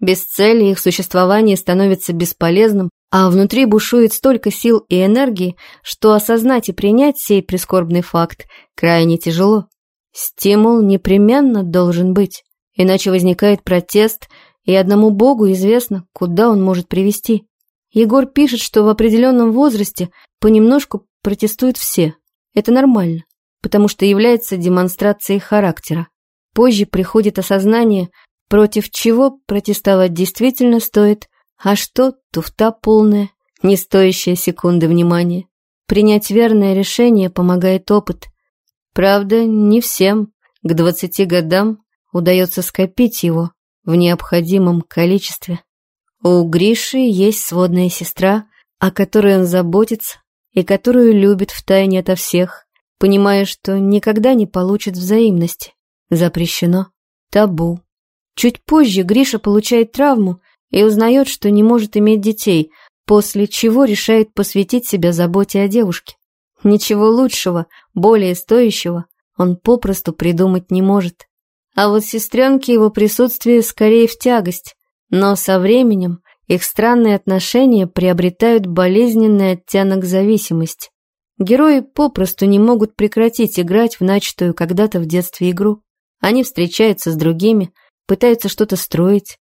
Без цели их существование становится бесполезным, а внутри бушует столько сил и энергии, что осознать и принять сей прискорбный факт крайне тяжело. Стимул непременно должен быть, иначе возникает протест, и одному Богу известно, куда он может привести. Егор пишет, что в определенном возрасте понемножку протестуют все. Это нормально, потому что является демонстрацией характера. Позже приходит осознание, против чего протестовать действительно стоит, а что туфта полная, не стоящая секунды внимания. Принять верное решение помогает опыт. Правда, не всем к двадцати годам удается скопить его в необходимом количестве. У Гриши есть сводная сестра, о которой он заботится и которую любит втайне ото всех, понимая, что никогда не получит взаимности. Запрещено. Табу. Чуть позже Гриша получает травму и узнает, что не может иметь детей, после чего решает посвятить себя заботе о девушке. Ничего лучшего, более стоящего он попросту придумать не может. А вот сестренке его присутствие скорее в тягость, но со временем их странные отношения приобретают болезненный оттенок зависимости. Герои попросту не могут прекратить играть в начатую когда-то в детстве игру. Они встречаются с другими, пытаются что-то строить,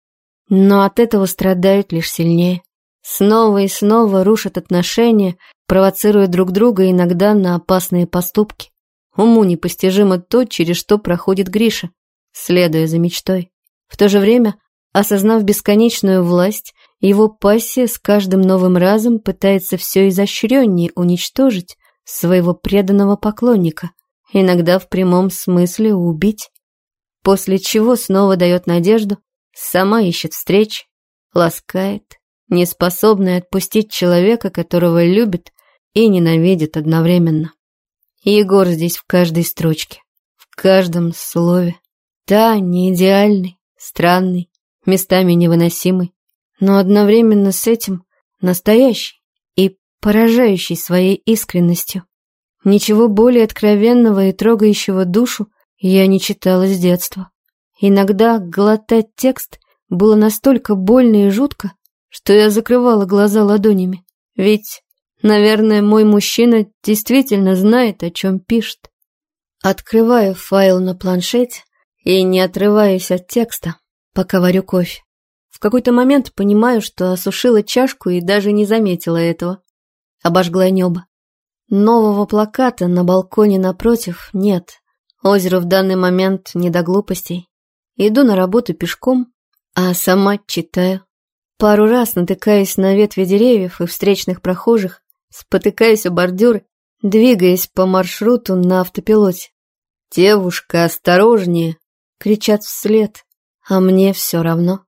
но от этого страдают лишь сильнее. Снова и снова рушат отношения, провоцируя друг друга иногда на опасные поступки. Уму непостижимо то, через что проходит Гриша, следуя за мечтой. В то же время, осознав бесконечную власть, его пассия с каждым новым разом пытается все изощреннее уничтожить своего преданного поклонника, иногда в прямом смысле убить после чего снова дает надежду, сама ищет встреч, ласкает, не способная отпустить человека, которого любит и ненавидит одновременно. Егор здесь в каждой строчке, в каждом слове. Да, не идеальный, странный, местами невыносимый, но одновременно с этим настоящий и поражающий своей искренностью. Ничего более откровенного и трогающего душу я не читала с детства. Иногда глотать текст было настолько больно и жутко, что я закрывала глаза ладонями. Ведь, наверное, мой мужчина действительно знает, о чем пишет. Открываю файл на планшете и не отрываюсь от текста, пока варю кофе. В какой-то момент понимаю, что осушила чашку и даже не заметила этого. Обожгла небо. Нового плаката на балконе напротив нет. Озеро в данный момент не до глупостей. Иду на работу пешком, а сама читаю. Пару раз натыкаюсь на ветви деревьев и встречных прохожих, спотыкаюсь о бордюры, двигаясь по маршруту на автопилоте. «Девушка, осторожнее!» — кричат вслед, а мне все равно.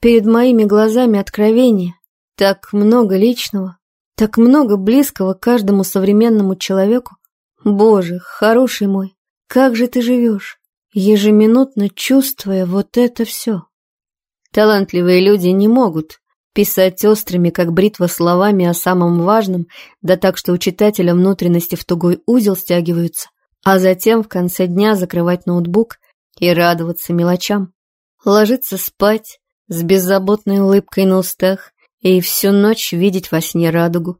Перед моими глазами откровение, так много личного, так много близкого каждому современному человеку. Боже, хороший мой, как же ты живешь, ежеминутно чувствуя вот это все. Талантливые люди не могут писать острыми, как бритва, словами о самом важном, да так, что у читателя внутренности в тугой узел стягиваются, а затем в конце дня закрывать ноутбук и радоваться мелочам. Ложиться спать с беззаботной улыбкой на устах и всю ночь видеть во сне радугу.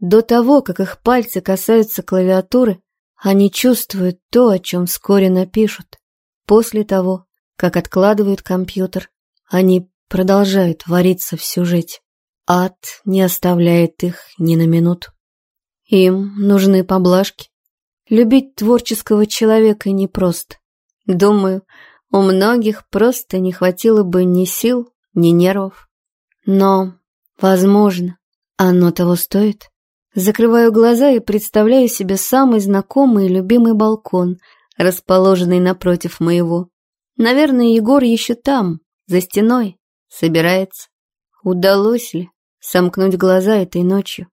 До того, как их пальцы касаются клавиатуры, они чувствуют то, о чем вскоре напишут. После того, как откладывают компьютер, они продолжают вариться в сюжете. Ад не оставляет их ни на минуту. Им нужны поблажки. Любить творческого человека непросто. Думаю, у многих просто не хватило бы ни сил, ни нервов. Но, возможно, оно того стоит. Закрываю глаза и представляю себе самый знакомый и любимый балкон, расположенный напротив моего. Наверное, Егор еще там, за стеной, собирается. Удалось ли сомкнуть глаза этой ночью?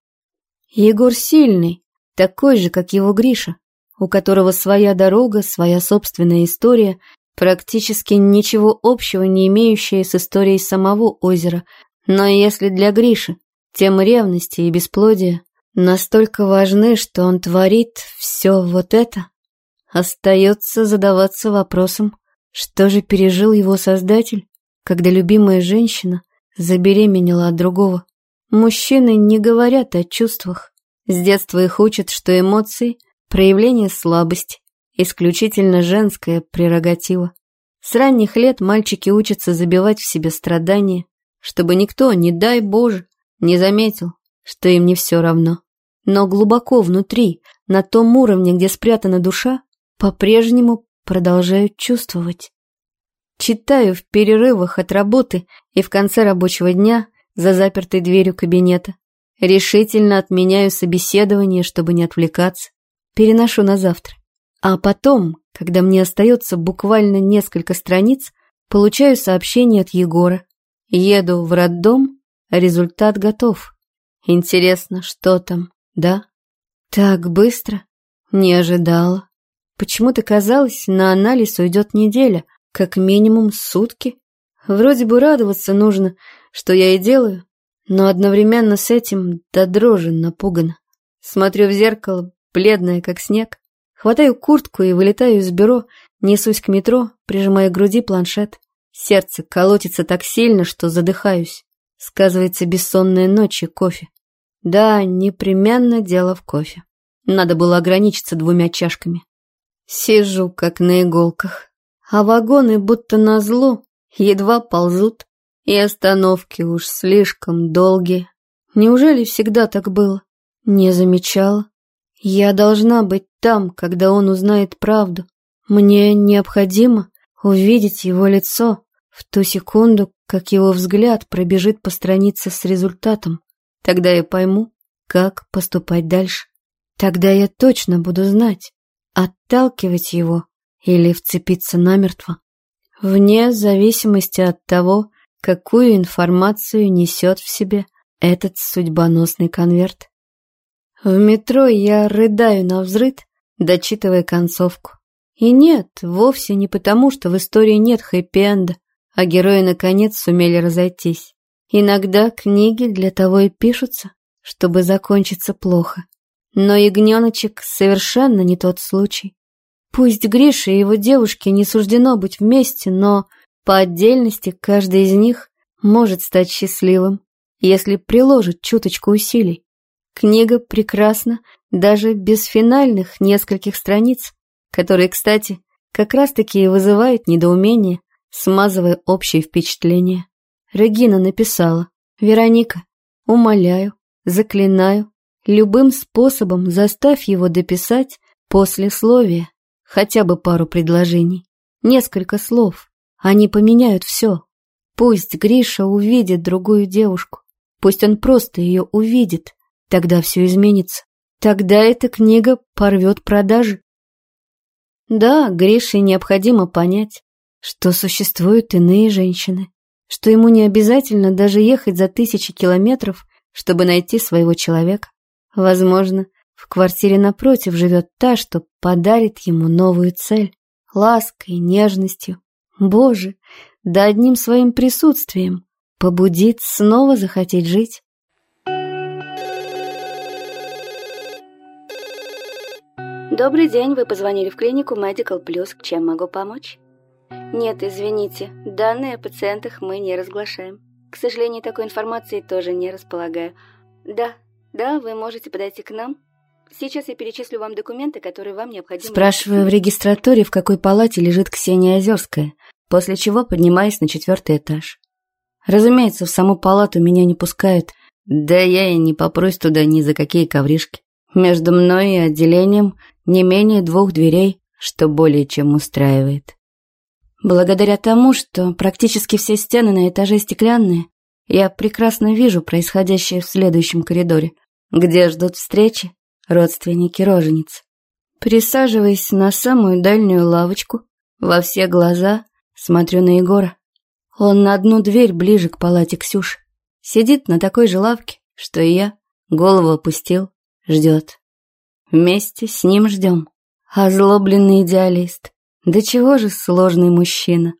Егор сильный, такой же, как его Гриша, у которого своя дорога, своя собственная история, практически ничего общего не имеющая с историей самого озера. Но если для Гриши темы ревности и бесплодия настолько важны, что он творит все вот это, остается задаваться вопросом, что же пережил его создатель, когда любимая женщина забеременела от другого. Мужчины не говорят о чувствах. С детства их учат, что эмоции – проявление слабости, исключительно женская прерогатива. С ранних лет мальчики учатся забивать в себе страдания, чтобы никто, не дай Боже, не заметил, что им не все равно. Но глубоко внутри, на том уровне, где спрятана душа, по-прежнему продолжают чувствовать. Читаю в перерывах от работы и в конце рабочего дня за запертой дверью кабинета. Решительно отменяю собеседование, чтобы не отвлекаться. Переношу на завтра. А потом, когда мне остается буквально несколько страниц, получаю сообщение от Егора. Еду в роддом, результат готов. Интересно, что там, да? Так быстро? Не ожидала. Почему-то казалось, на анализ уйдет неделя, как минимум сутки. Вроде бы радоваться нужно, что я и делаю, но одновременно с этим до дрожи напугана. Смотрю в зеркало, бледная как снег, хватаю куртку и вылетаю из бюро, несусь к метро, прижимая к груди планшет. Сердце колотится так сильно, что задыхаюсь. Сказывается бессонная ночь и кофе. Да, непременно дело в кофе. Надо было ограничиться двумя чашками. Сижу, как на иголках а вагоны будто назло едва ползут, и остановки уж слишком долгие. Неужели всегда так было? Не замечала. Я должна быть там, когда он узнает правду. Мне необходимо увидеть его лицо в ту секунду, как его взгляд пробежит по странице с результатом. Тогда я пойму, как поступать дальше. Тогда я точно буду знать, отталкивать его или вцепиться намертво, вне зависимости от того, какую информацию несет в себе этот судьбоносный конверт. В метро я рыдаю на взрыд, дочитывая концовку. И нет, вовсе не потому, что в истории нет хэппи-энда, а герои наконец сумели разойтись. Иногда книги для того и пишутся, чтобы закончиться плохо. Но ягненочек совершенно не тот случай. Пусть Грише и его девушке не суждено быть вместе, но по отдельности каждый из них может стать счастливым, если приложит чуточку усилий. Книга прекрасна даже без финальных нескольких страниц, которые, кстати, как раз-таки и вызывают недоумение, смазывая общее впечатление. Регина написала «Вероника, умоляю, заклинаю, любым способом заставь его дописать послесловие, хотя бы пару предложений, несколько слов, они поменяют все. Пусть Гриша увидит другую девушку, пусть он просто ее увидит, Тогда все изменится. Тогда эта книга порвет продажи. Да, Грише необходимо понять, что существуют иные женщины, что ему не обязательно даже ехать за тысячи километров, чтобы найти своего человека. Возможно, в квартире напротив живет та, что подарит ему новую цель, лаской, нежностью. Боже, да одним своим присутствием побудит снова захотеть жить. Добрый день, вы позвонили в клинику Medical Plus. Чем могу помочь? Нет, извините, данные о пациентах мы не разглашаем. К сожалению, такой информации тоже не располагаю. Да, да, вы можете подойти к нам. Сейчас я перечислю вам документы, которые вам необходимы. Спрашиваю в регистратуре, в какой палате лежит Ксения Озерская, после чего поднимаюсь на четвертый этаж. Разумеется, в саму палату меня не пускают, да я и не попрусь туда ни за какие ковришки. Между мной и отделением не менее двух дверей, что более чем устраивает. Благодаря тому, что практически все стены на этаже стеклянные, я прекрасно вижу происходящее в следующем коридоре, где ждут встречи родственники рожениц. Присаживаясь на самую дальнюю лавочку, во все глаза смотрю на Егора. Он на одну дверь ближе к палате Ксюши. Сидит на такой же лавке, что и я, голову опустил, ждет. Вместе с ним ждем. Озлобленный идеалист. Да чего же сложный мужчина.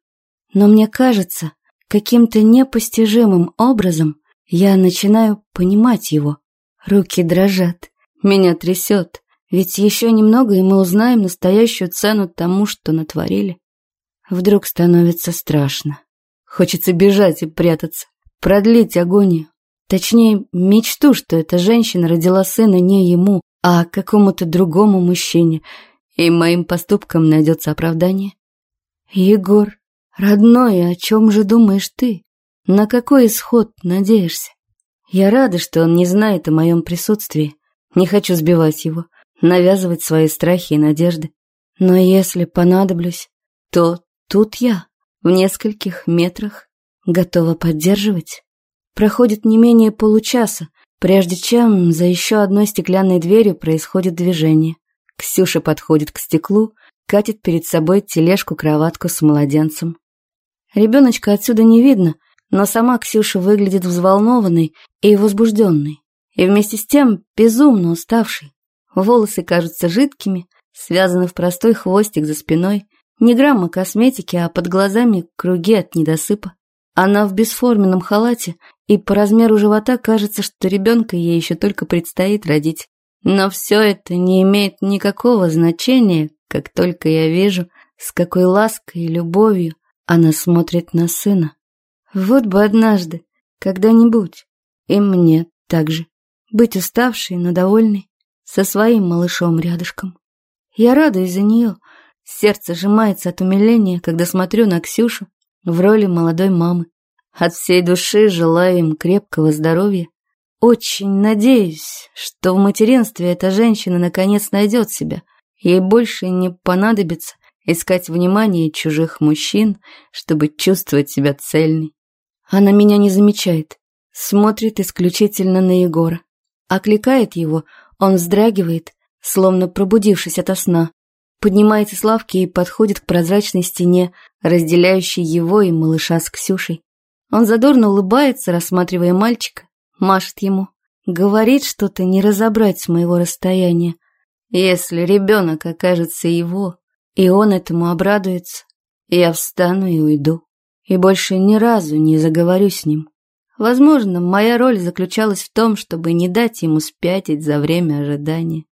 Но мне кажется, каким-то непостижимым образом я начинаю понимать его. Руки дрожат, меня трясет, ведь еще немного, и мы узнаем настоящую цену тому, что натворили. Вдруг становится страшно. Хочется бежать и прятаться, продлить агонию. Точнее, мечту, что эта женщина родила сына не ему, а какому-то другому мужчине, и моим поступкам найдется оправдание. Егор, родной, о чем же думаешь ты? На какой исход надеешься? Я рада, что он не знает о моем присутствии. Не хочу сбивать его, навязывать свои страхи и надежды. Но если понадоблюсь, то тут я, в нескольких метрах, готова поддерживать. Проходит не менее получаса, Прежде чем за еще одной стеклянной дверью происходит движение. Ксюша подходит к стеклу, катит перед собой тележку-кроватку с младенцем. Ребеночка отсюда не видно, но сама Ксюша выглядит взволнованной и возбужденной, и вместе с тем безумно уставшей. Волосы кажутся жидкими, связаны в простой хвостик за спиной, не грамма косметики, а под глазами круги от недосыпа. Она в бесформенном халате, и по размеру живота кажется, что ребенка ей еще только предстоит родить. Но все это не имеет никакого значения, как только я вижу, с какой лаской и любовью она смотрит на сына. Вот бы однажды, когда-нибудь, и мне так же, быть уставшей, но довольной, со своим малышом рядышком. Я радуюсь за нее, сердце сжимается от умиления, когда смотрю на Ксюшу, в роли молодой мамы. От всей души желаю им крепкого здоровья. Очень надеюсь, что в материнстве эта женщина наконец найдет себя. Ей больше не понадобится искать внимание чужих мужчин, чтобы чувствовать себя цельной. Она меня не замечает, смотрит исключительно на Егора. Окликает его, он вздрагивает, словно пробудившись ото сна поднимается с лавки и подходит к прозрачной стене, разделяющей его и малыша с Ксюшей. Он задорно улыбается, рассматривая мальчика, машет ему, говорит что-то не разобрать с моего расстояния. Если ребенок окажется его, и он этому обрадуется, я встану и уйду, и больше ни разу не заговорю с ним. Возможно, моя роль заключалась в том, чтобы не дать ему спятить за время ожидания.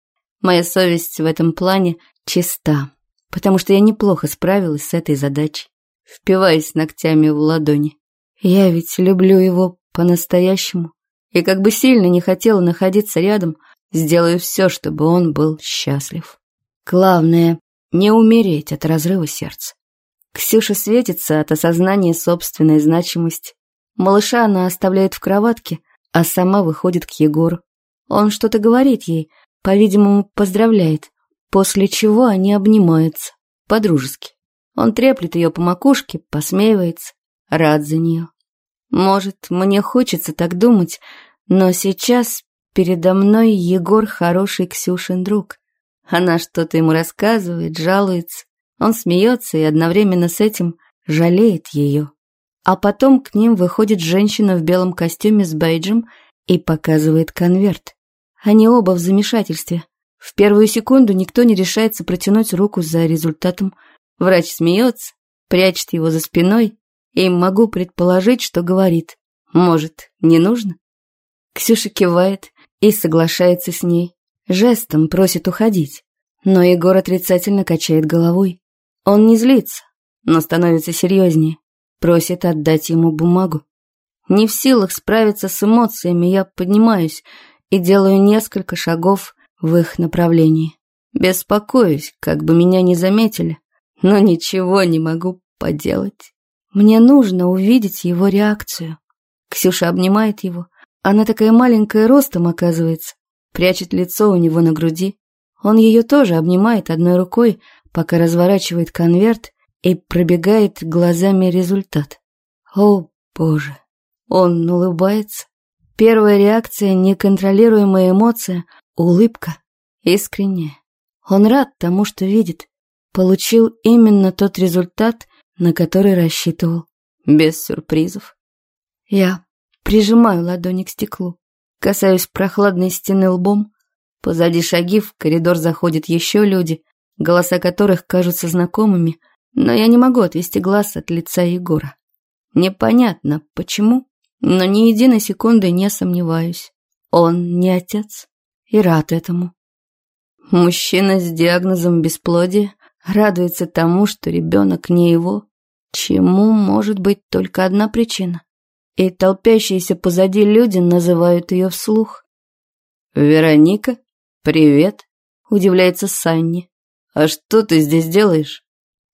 Моя совесть в этом плане чиста, потому что я неплохо справилась с этой задачей, впиваясь ногтями в ладони. Я ведь люблю его по-настоящему, и как бы сильно не хотела находиться рядом, сделаю все, чтобы он был счастлив. Главное — не умереть от разрыва сердца. Ксюша светится от осознания собственной значимости. Малыша она оставляет в кроватке, а сама выходит к Егору. Он что-то говорит ей, по-видимому, поздравляет, после чего они обнимаются, по-дружески. Он треплет ее по макушке, посмеивается, рад за нее. Может, мне хочется так думать, но сейчас передо мной Егор хороший Ксюшин друг. Она что-то ему рассказывает, жалуется. Он смеется и одновременно с этим жалеет ее. А потом к ним выходит женщина в белом костюме с бейджем и показывает конверт. Они оба в замешательстве. В первую секунду никто не решается протянуть руку за результатом. Врач смеется, прячет его за спиной, и могу предположить, что говорит. Может, не нужно? Ксюша кивает и соглашается с ней. Жестом просит уходить. Но Егор отрицательно качает головой. Он не злится, но становится серьезнее. Просит отдать ему бумагу. Не в силах справиться с эмоциями, я поднимаюсь и делаю несколько шагов в их направлении. Беспокоюсь, как бы меня не заметили, но ничего не могу поделать. Мне нужно увидеть его реакцию. Ксюша обнимает его. Она такая маленькая ростом, оказывается. Прячет лицо у него на груди. Он ее тоже обнимает одной рукой, пока разворачивает конверт и пробегает глазами результат. О, боже! Он улыбается. Первая реакция — неконтролируемая эмоция, улыбка, искренняя. Он рад тому, что видит. Получил именно тот результат, на который рассчитывал. Без сюрпризов. Я прижимаю ладони к стеклу, касаюсь прохладной стены лбом. Позади шаги в коридор заходят еще люди, голоса которых кажутся знакомыми, но я не могу отвести глаз от лица Егора. Непонятно, почему, но ни единой секунды не сомневаюсь. Он не отец и рад этому. Мужчина с диагнозом бесплодия радуется тому, что ребенок не его, чему может быть только одна причина. И толпящиеся позади люди называют ее вслух. «Вероника, привет!» – удивляется Санни. «А что ты здесь делаешь?»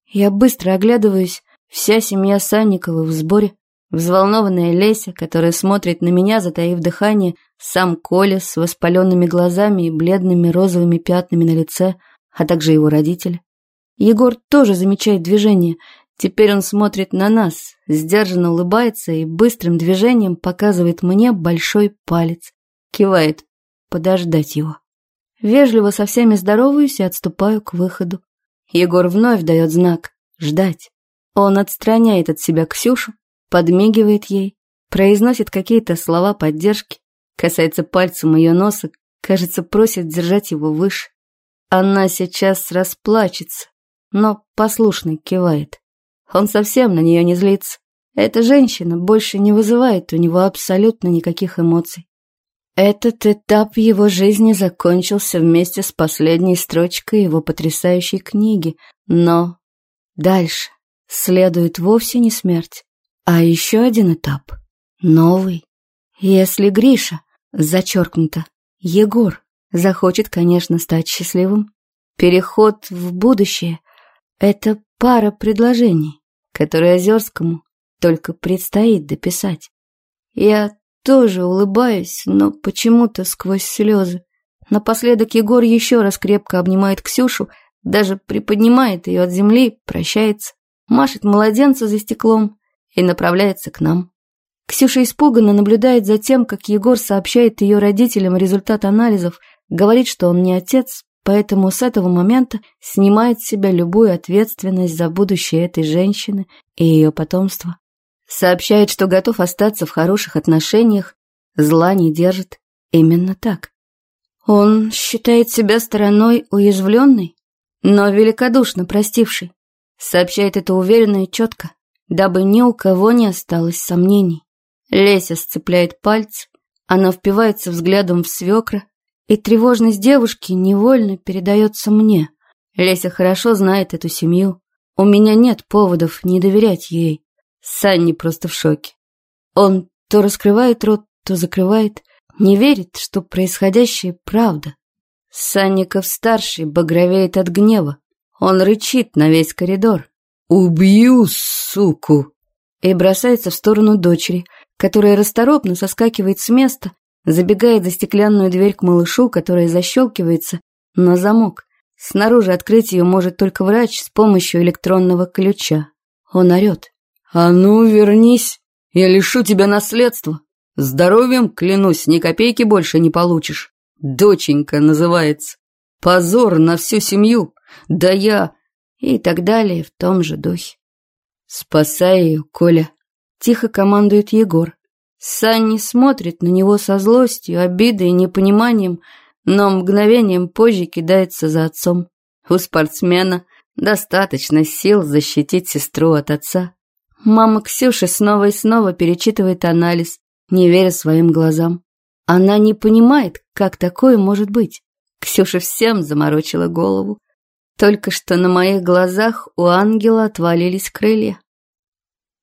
Я быстро оглядываюсь, вся семья Санникова в сборе. Взволнованная Леся, которая смотрит на меня, затаив дыхание, сам Коля с воспаленными глазами и бледными розовыми пятнами на лице, а также его родители. Егор тоже замечает движение. Теперь он смотрит на нас, сдержанно улыбается и быстрым движением показывает мне большой палец. Кивает подождать его. Вежливо со всеми здороваюсь и отступаю к выходу. Егор вновь дает знак «ждать». Он отстраняет от себя Ксюшу, подмигивает ей, произносит какие-то слова поддержки, касается пальцем ее носа, кажется, просит держать его выше. Она сейчас расплачется, но послушно кивает. Он совсем на нее не злится. Эта женщина больше не вызывает у него абсолютно никаких эмоций. Этот этап его жизни закончился вместе с последней строчкой его потрясающей книги, но дальше следует вовсе не смерть, а еще один этап, новый. Если Гриша, зачеркнуто, Егор, захочет, конечно, стать счастливым, переход в будущее это пара предложений, которые Озерскому только предстоит дописать. Я тоже улыбаюсь, но почему-то сквозь слезы. Напоследок Егор еще раз крепко обнимает Ксюшу, даже приподнимает ее от земли, прощается, машет младенца за стеклом и направляется к нам. Ксюша испуганно наблюдает за тем, как Егор сообщает ее родителям результат анализов, говорит, что он не отец, поэтому с этого момента снимает с себя любую ответственность за будущее этой женщины и ее потомства. Сообщает, что готов остаться в хороших отношениях, зла не держит. Именно так. Он считает себя стороной уязвленной, но великодушно простившей. Сообщает это уверенно и четко, дабы ни у кого не осталось сомнений. Леся сцепляет пальцы, она впивается взглядом в свекра, и тревожность девушки невольно передается мне. Леся хорошо знает эту семью. У меня нет поводов не доверять ей. Санни просто в шоке. Он то раскрывает рот, то закрывает, не верит, что происходящее правда. Санников-старший багровеет от гнева. Он рычит на весь коридор. «Убью, суку!» И бросается в сторону дочери, которая расторопно соскакивает с места, забегает за стеклянную дверь к малышу, которая защелкивается на замок. Снаружи открыть ее может только врач с помощью электронного ключа. Он орет. «А ну, вернись! Я лишу тебя наследства! Здоровьем, клянусь, ни копейки больше не получишь! Доченька называется! Позор на всю семью! Да я...» И так далее в том же духе. «Спасай ее, Коля!» Тихо командует Егор. Санни смотрит на него со злостью, обидой и непониманием, но мгновением позже кидается за отцом. У спортсмена достаточно сил защитить сестру от отца. Мама Ксюши снова и снова перечитывает анализ, не веря своим глазам. Она не понимает, как такое может быть. Ксюша всем заморочила голову. Только что на моих глазах у ангела отвалились крылья.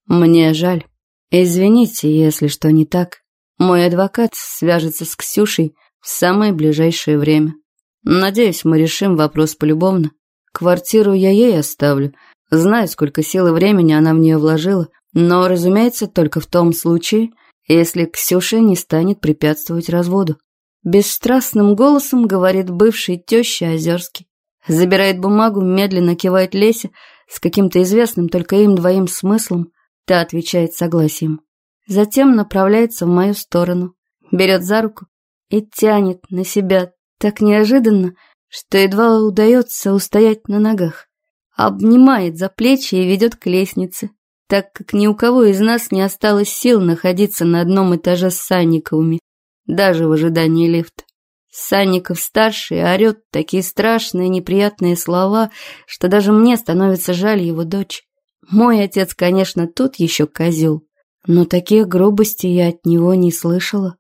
Мне жаль. Извините, если что не так. Мой адвокат свяжется с Ксюшей в самое ближайшее время. Надеюсь, мы решим вопрос полюбовно. Квартиру я ей оставлю. Знаю, сколько сил и времени она в нее вложила, но, разумеется, только в том случае, если Ксюша не станет препятствовать разводу. Бесстрастным голосом говорит бывший теща Озерский. Забирает бумагу, медленно кивает Лесе с каким-то известным только им двоим смыслом, Та отвечает согласием. Затем направляется в мою сторону, берет за руку и тянет на себя так неожиданно, что едва удается устоять на ногах. Обнимает за плечи и ведет к лестнице, так как ни у кого из нас не осталось сил находиться на одном этаже с Санниковыми, даже в ожидании лифта. Санников-старший орет такие страшные неприятные слова, что даже мне становится жаль его дочь. Мой отец, конечно, тут еще козел, но таких грубостей я от него не слышала.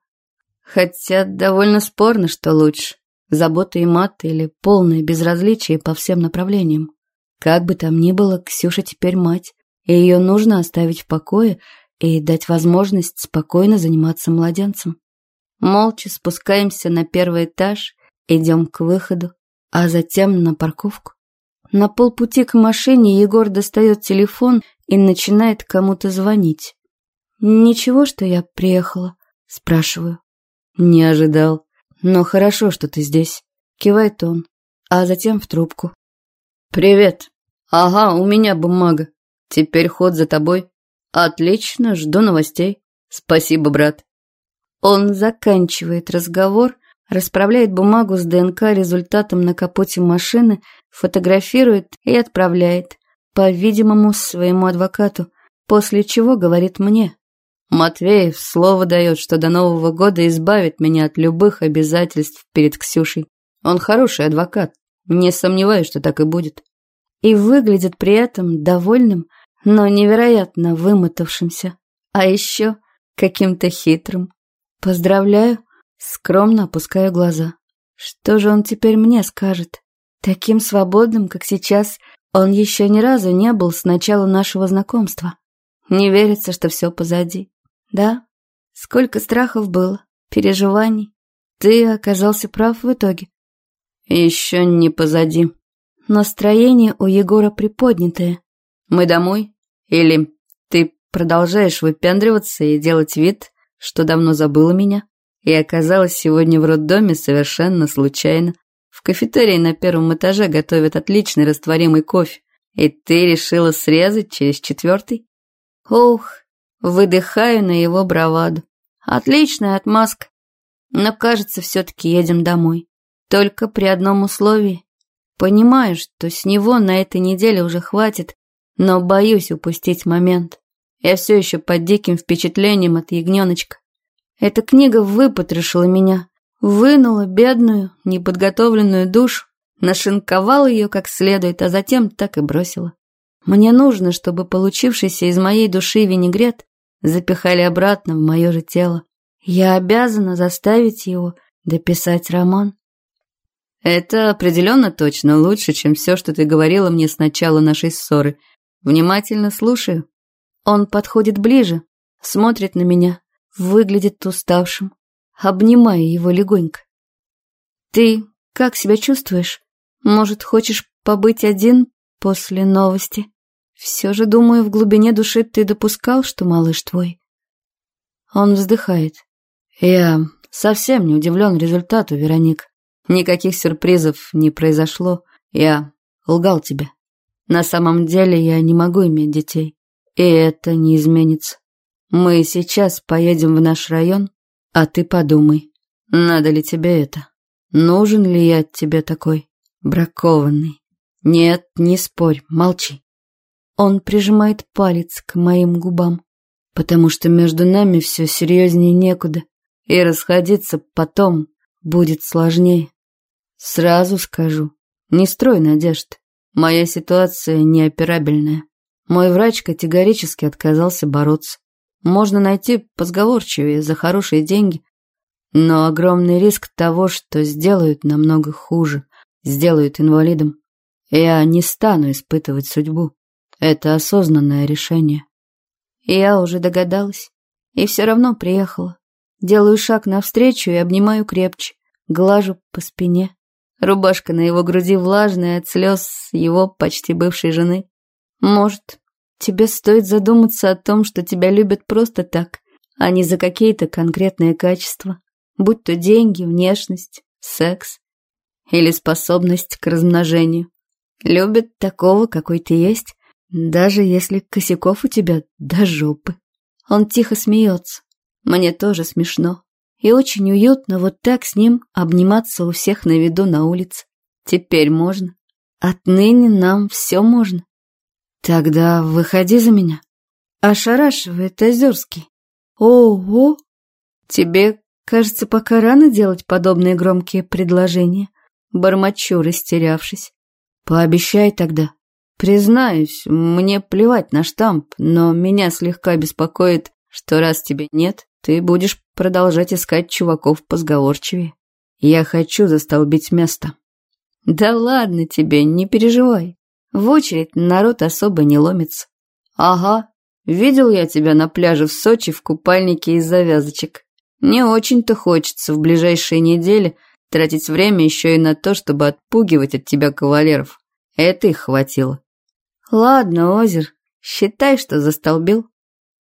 Хотя довольно спорно, что лучше. Забота и мат или полное безразличие по всем направлениям. Как бы там ни было, Ксюша теперь мать, и ее нужно оставить в покое и дать возможность спокойно заниматься младенцем. Молча спускаемся на первый этаж, идем к выходу, а затем на парковку. На полпути к машине Егор достает телефон и начинает кому-то звонить. «Ничего, что я приехала?» – спрашиваю. «Не ожидал. Но хорошо, что ты здесь», – кивает он, а затем в трубку. «Привет. Ага, у меня бумага. Теперь ход за тобой. Отлично, жду новостей. Спасибо, брат». Он заканчивает разговор, расправляет бумагу с ДНК результатом на капоте машины, фотографирует и отправляет, по-видимому, своему адвокату, после чего говорит мне. Матвеев слово дает, что до Нового года избавит меня от любых обязательств перед Ксюшей. Он хороший адвокат, не сомневаюсь, что так и будет. И выглядит при этом довольным, но невероятно вымотавшимся, а еще каким-то хитрым. Поздравляю, Скромно опускаю глаза. Что же он теперь мне скажет? Таким свободным, как сейчас, он еще ни разу не был с начала нашего знакомства. Не верится, что все позади. Да? Сколько страхов было, переживаний. Ты оказался прав в итоге. Еще не позади. Настроение у Егора приподнятое. Мы домой? Или ты продолжаешь выпендриваться и делать вид, что давно забыла меня? и оказалась сегодня в роддоме совершенно случайно. Кафетерии на первом этаже готовят отличный растворимый кофе, и ты решила срезать через четвертый? Ух, выдыхаю на его браваду. Отличная отмазка. Но, кажется, все-таки едем домой. Только при одном условии. Понимаю, что с него на этой неделе уже хватит, но боюсь упустить момент. Я все еще под диким впечатлением от ягненочка. Эта книга выпотрошила меня, вынула бедную, неподготовленную душу, нашинковала ее как следует, а затем так и бросила. Мне нужно, чтобы получившийся из моей души винегрет запихали обратно в мое же тело. Я обязана заставить его дописать роман. Это определенно точно лучше, чем все, что ты говорила мне с начала нашей ссоры. Внимательно слушаю. Он подходит ближе, смотрит на меня, выглядит уставшим. Обнимаю его легонько. Ты как себя чувствуешь? Может, хочешь побыть один после новости? Все же, думаю, в глубине души ты допускал, что малыш твой. Он вздыхает. Я совсем не удивлен результату, Вероник. Никаких сюрпризов не произошло. Я лгал тебе. На самом деле я не могу иметь детей. И это не изменится. Мы сейчас поедем в наш район, а ты подумай, надо ли тебе это? Нужен ли я тебе такой бракованный? Нет, не спорь, молчи. Он прижимает палец к моим губам, потому что между нами все серьезнее некуда, и расходиться потом будет сложнее. Сразу скажу, не строй надежд. Моя ситуация неоперабельная. Мой врач категорически отказался бороться. Можно найти позговорчивее за хорошие деньги, но огромный риск того, что сделают намного хуже, сделают инвалидом. Я не стану испытывать судьбу. Это осознанное решение. Я уже догадалась. И все равно приехала. Делаю шаг навстречу и обнимаю крепче. Глажу по спине. Рубашка на его груди влажная от слез его почти бывшей жены. Может, тебе стоит задуматься о том, что тебя любят просто так, а не за какие-то конкретные качества, будь то деньги, внешность, секс или способность к размножению. Любят такого, какой ты есть, даже если косяков у тебя до жопы. Он тихо смеется. Мне тоже смешно. И очень уютно вот так с ним обниматься у всех на виду на улице. Теперь можно. Отныне нам все можно. Тогда выходи за меня. Ошарашивает Озерский. Ого! Тебе, кажется, пока рано делать подобные громкие предложения. Бормочу, растерявшись. Пообещай тогда. Признаюсь, мне плевать на штамп, но меня слегка беспокоит, что раз тебя нет, ты будешь продолжать искать чуваков позговорчивее. Я хочу застолбить место. Да ладно тебе, не переживай. В очередь народ особо не ломится. Ага, видел я тебя на пляже в Сочи в купальнике из завязочек. Не очень-то хочется в ближайшие недели тратить время еще и на то, чтобы отпугивать от тебя кавалеров. Это их хватило. Ладно, Озер, считай, что застолбил.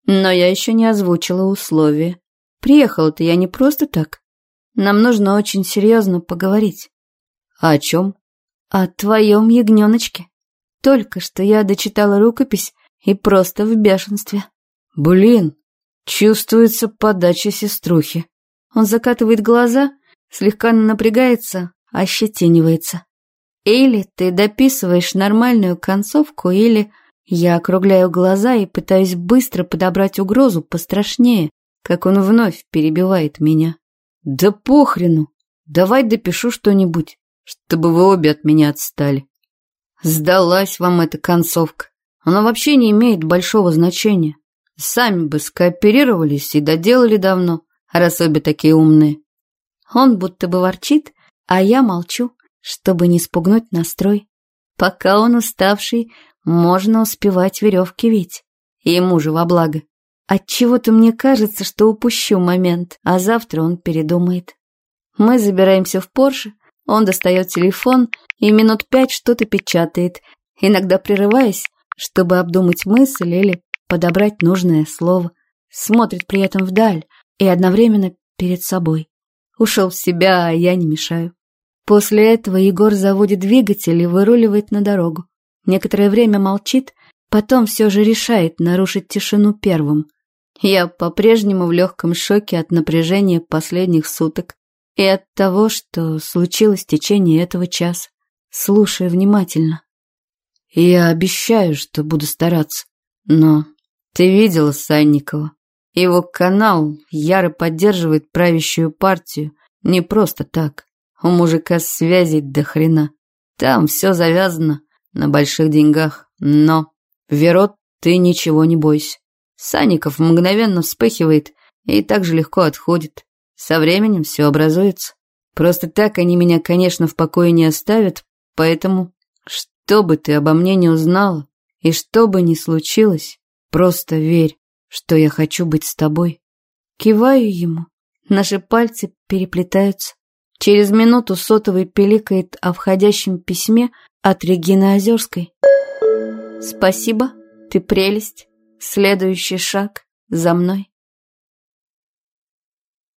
Но я еще не озвучила условия. Приехала-то я не просто так. Нам нужно очень серьезно поговорить. О чем? О твоем ягненочке. Только что я дочитала рукопись и просто в бешенстве. Блин, чувствуется подача сеструхи. Он закатывает глаза, слегка напрягается, ощетинивается. Или ты дописываешь нормальную концовку, или я округляю глаза и пытаюсь быстро подобрать угрозу пострашнее, как он вновь перебивает меня. Да похрену, давай допишу что-нибудь, чтобы вы обе от меня отстали. Сдалась вам эта концовка. Она вообще не имеет большого значения. Сами бы скооперировались и доделали давно, раз обе такие умные. Он будто бы ворчит, а я молчу чтобы не спугнуть настрой. Пока он уставший, можно успевать веревки вить. Ему же во благо. Отчего-то мне кажется, что упущу момент, а завтра он передумает. Мы забираемся в Порше, он достает телефон и минут пять что-то печатает, иногда прерываясь, чтобы обдумать мысль или подобрать нужное слово. Смотрит при этом вдаль и одновременно перед собой. Ушел в себя, а я не мешаю. После этого Егор заводит двигатель и выруливает на дорогу. Некоторое время молчит, потом все же решает нарушить тишину первым. Я по-прежнему в легком шоке от напряжения последних суток и от того, что случилось в течение этого часа. Слушаю внимательно. Я обещаю, что буду стараться. Но ты видела Санникова? Его канал яро поддерживает правящую партию. Не просто так. У мужика связей до хрена. Там все завязано на больших деньгах. Но, Верот, ты ничего не бойся. Санников мгновенно вспыхивает и так же легко отходит. Со временем все образуется. Просто так они меня, конечно, в покое не оставят, поэтому, что бы ты обо мне не узнала, и что бы ни случилось, просто верь, что я хочу быть с тобой. Киваю ему. Наши пальцы переплетаются. Через минуту сотовый пиликает о входящем письме от Регины Озерской. «Спасибо, ты прелесть. Следующий шаг за мной».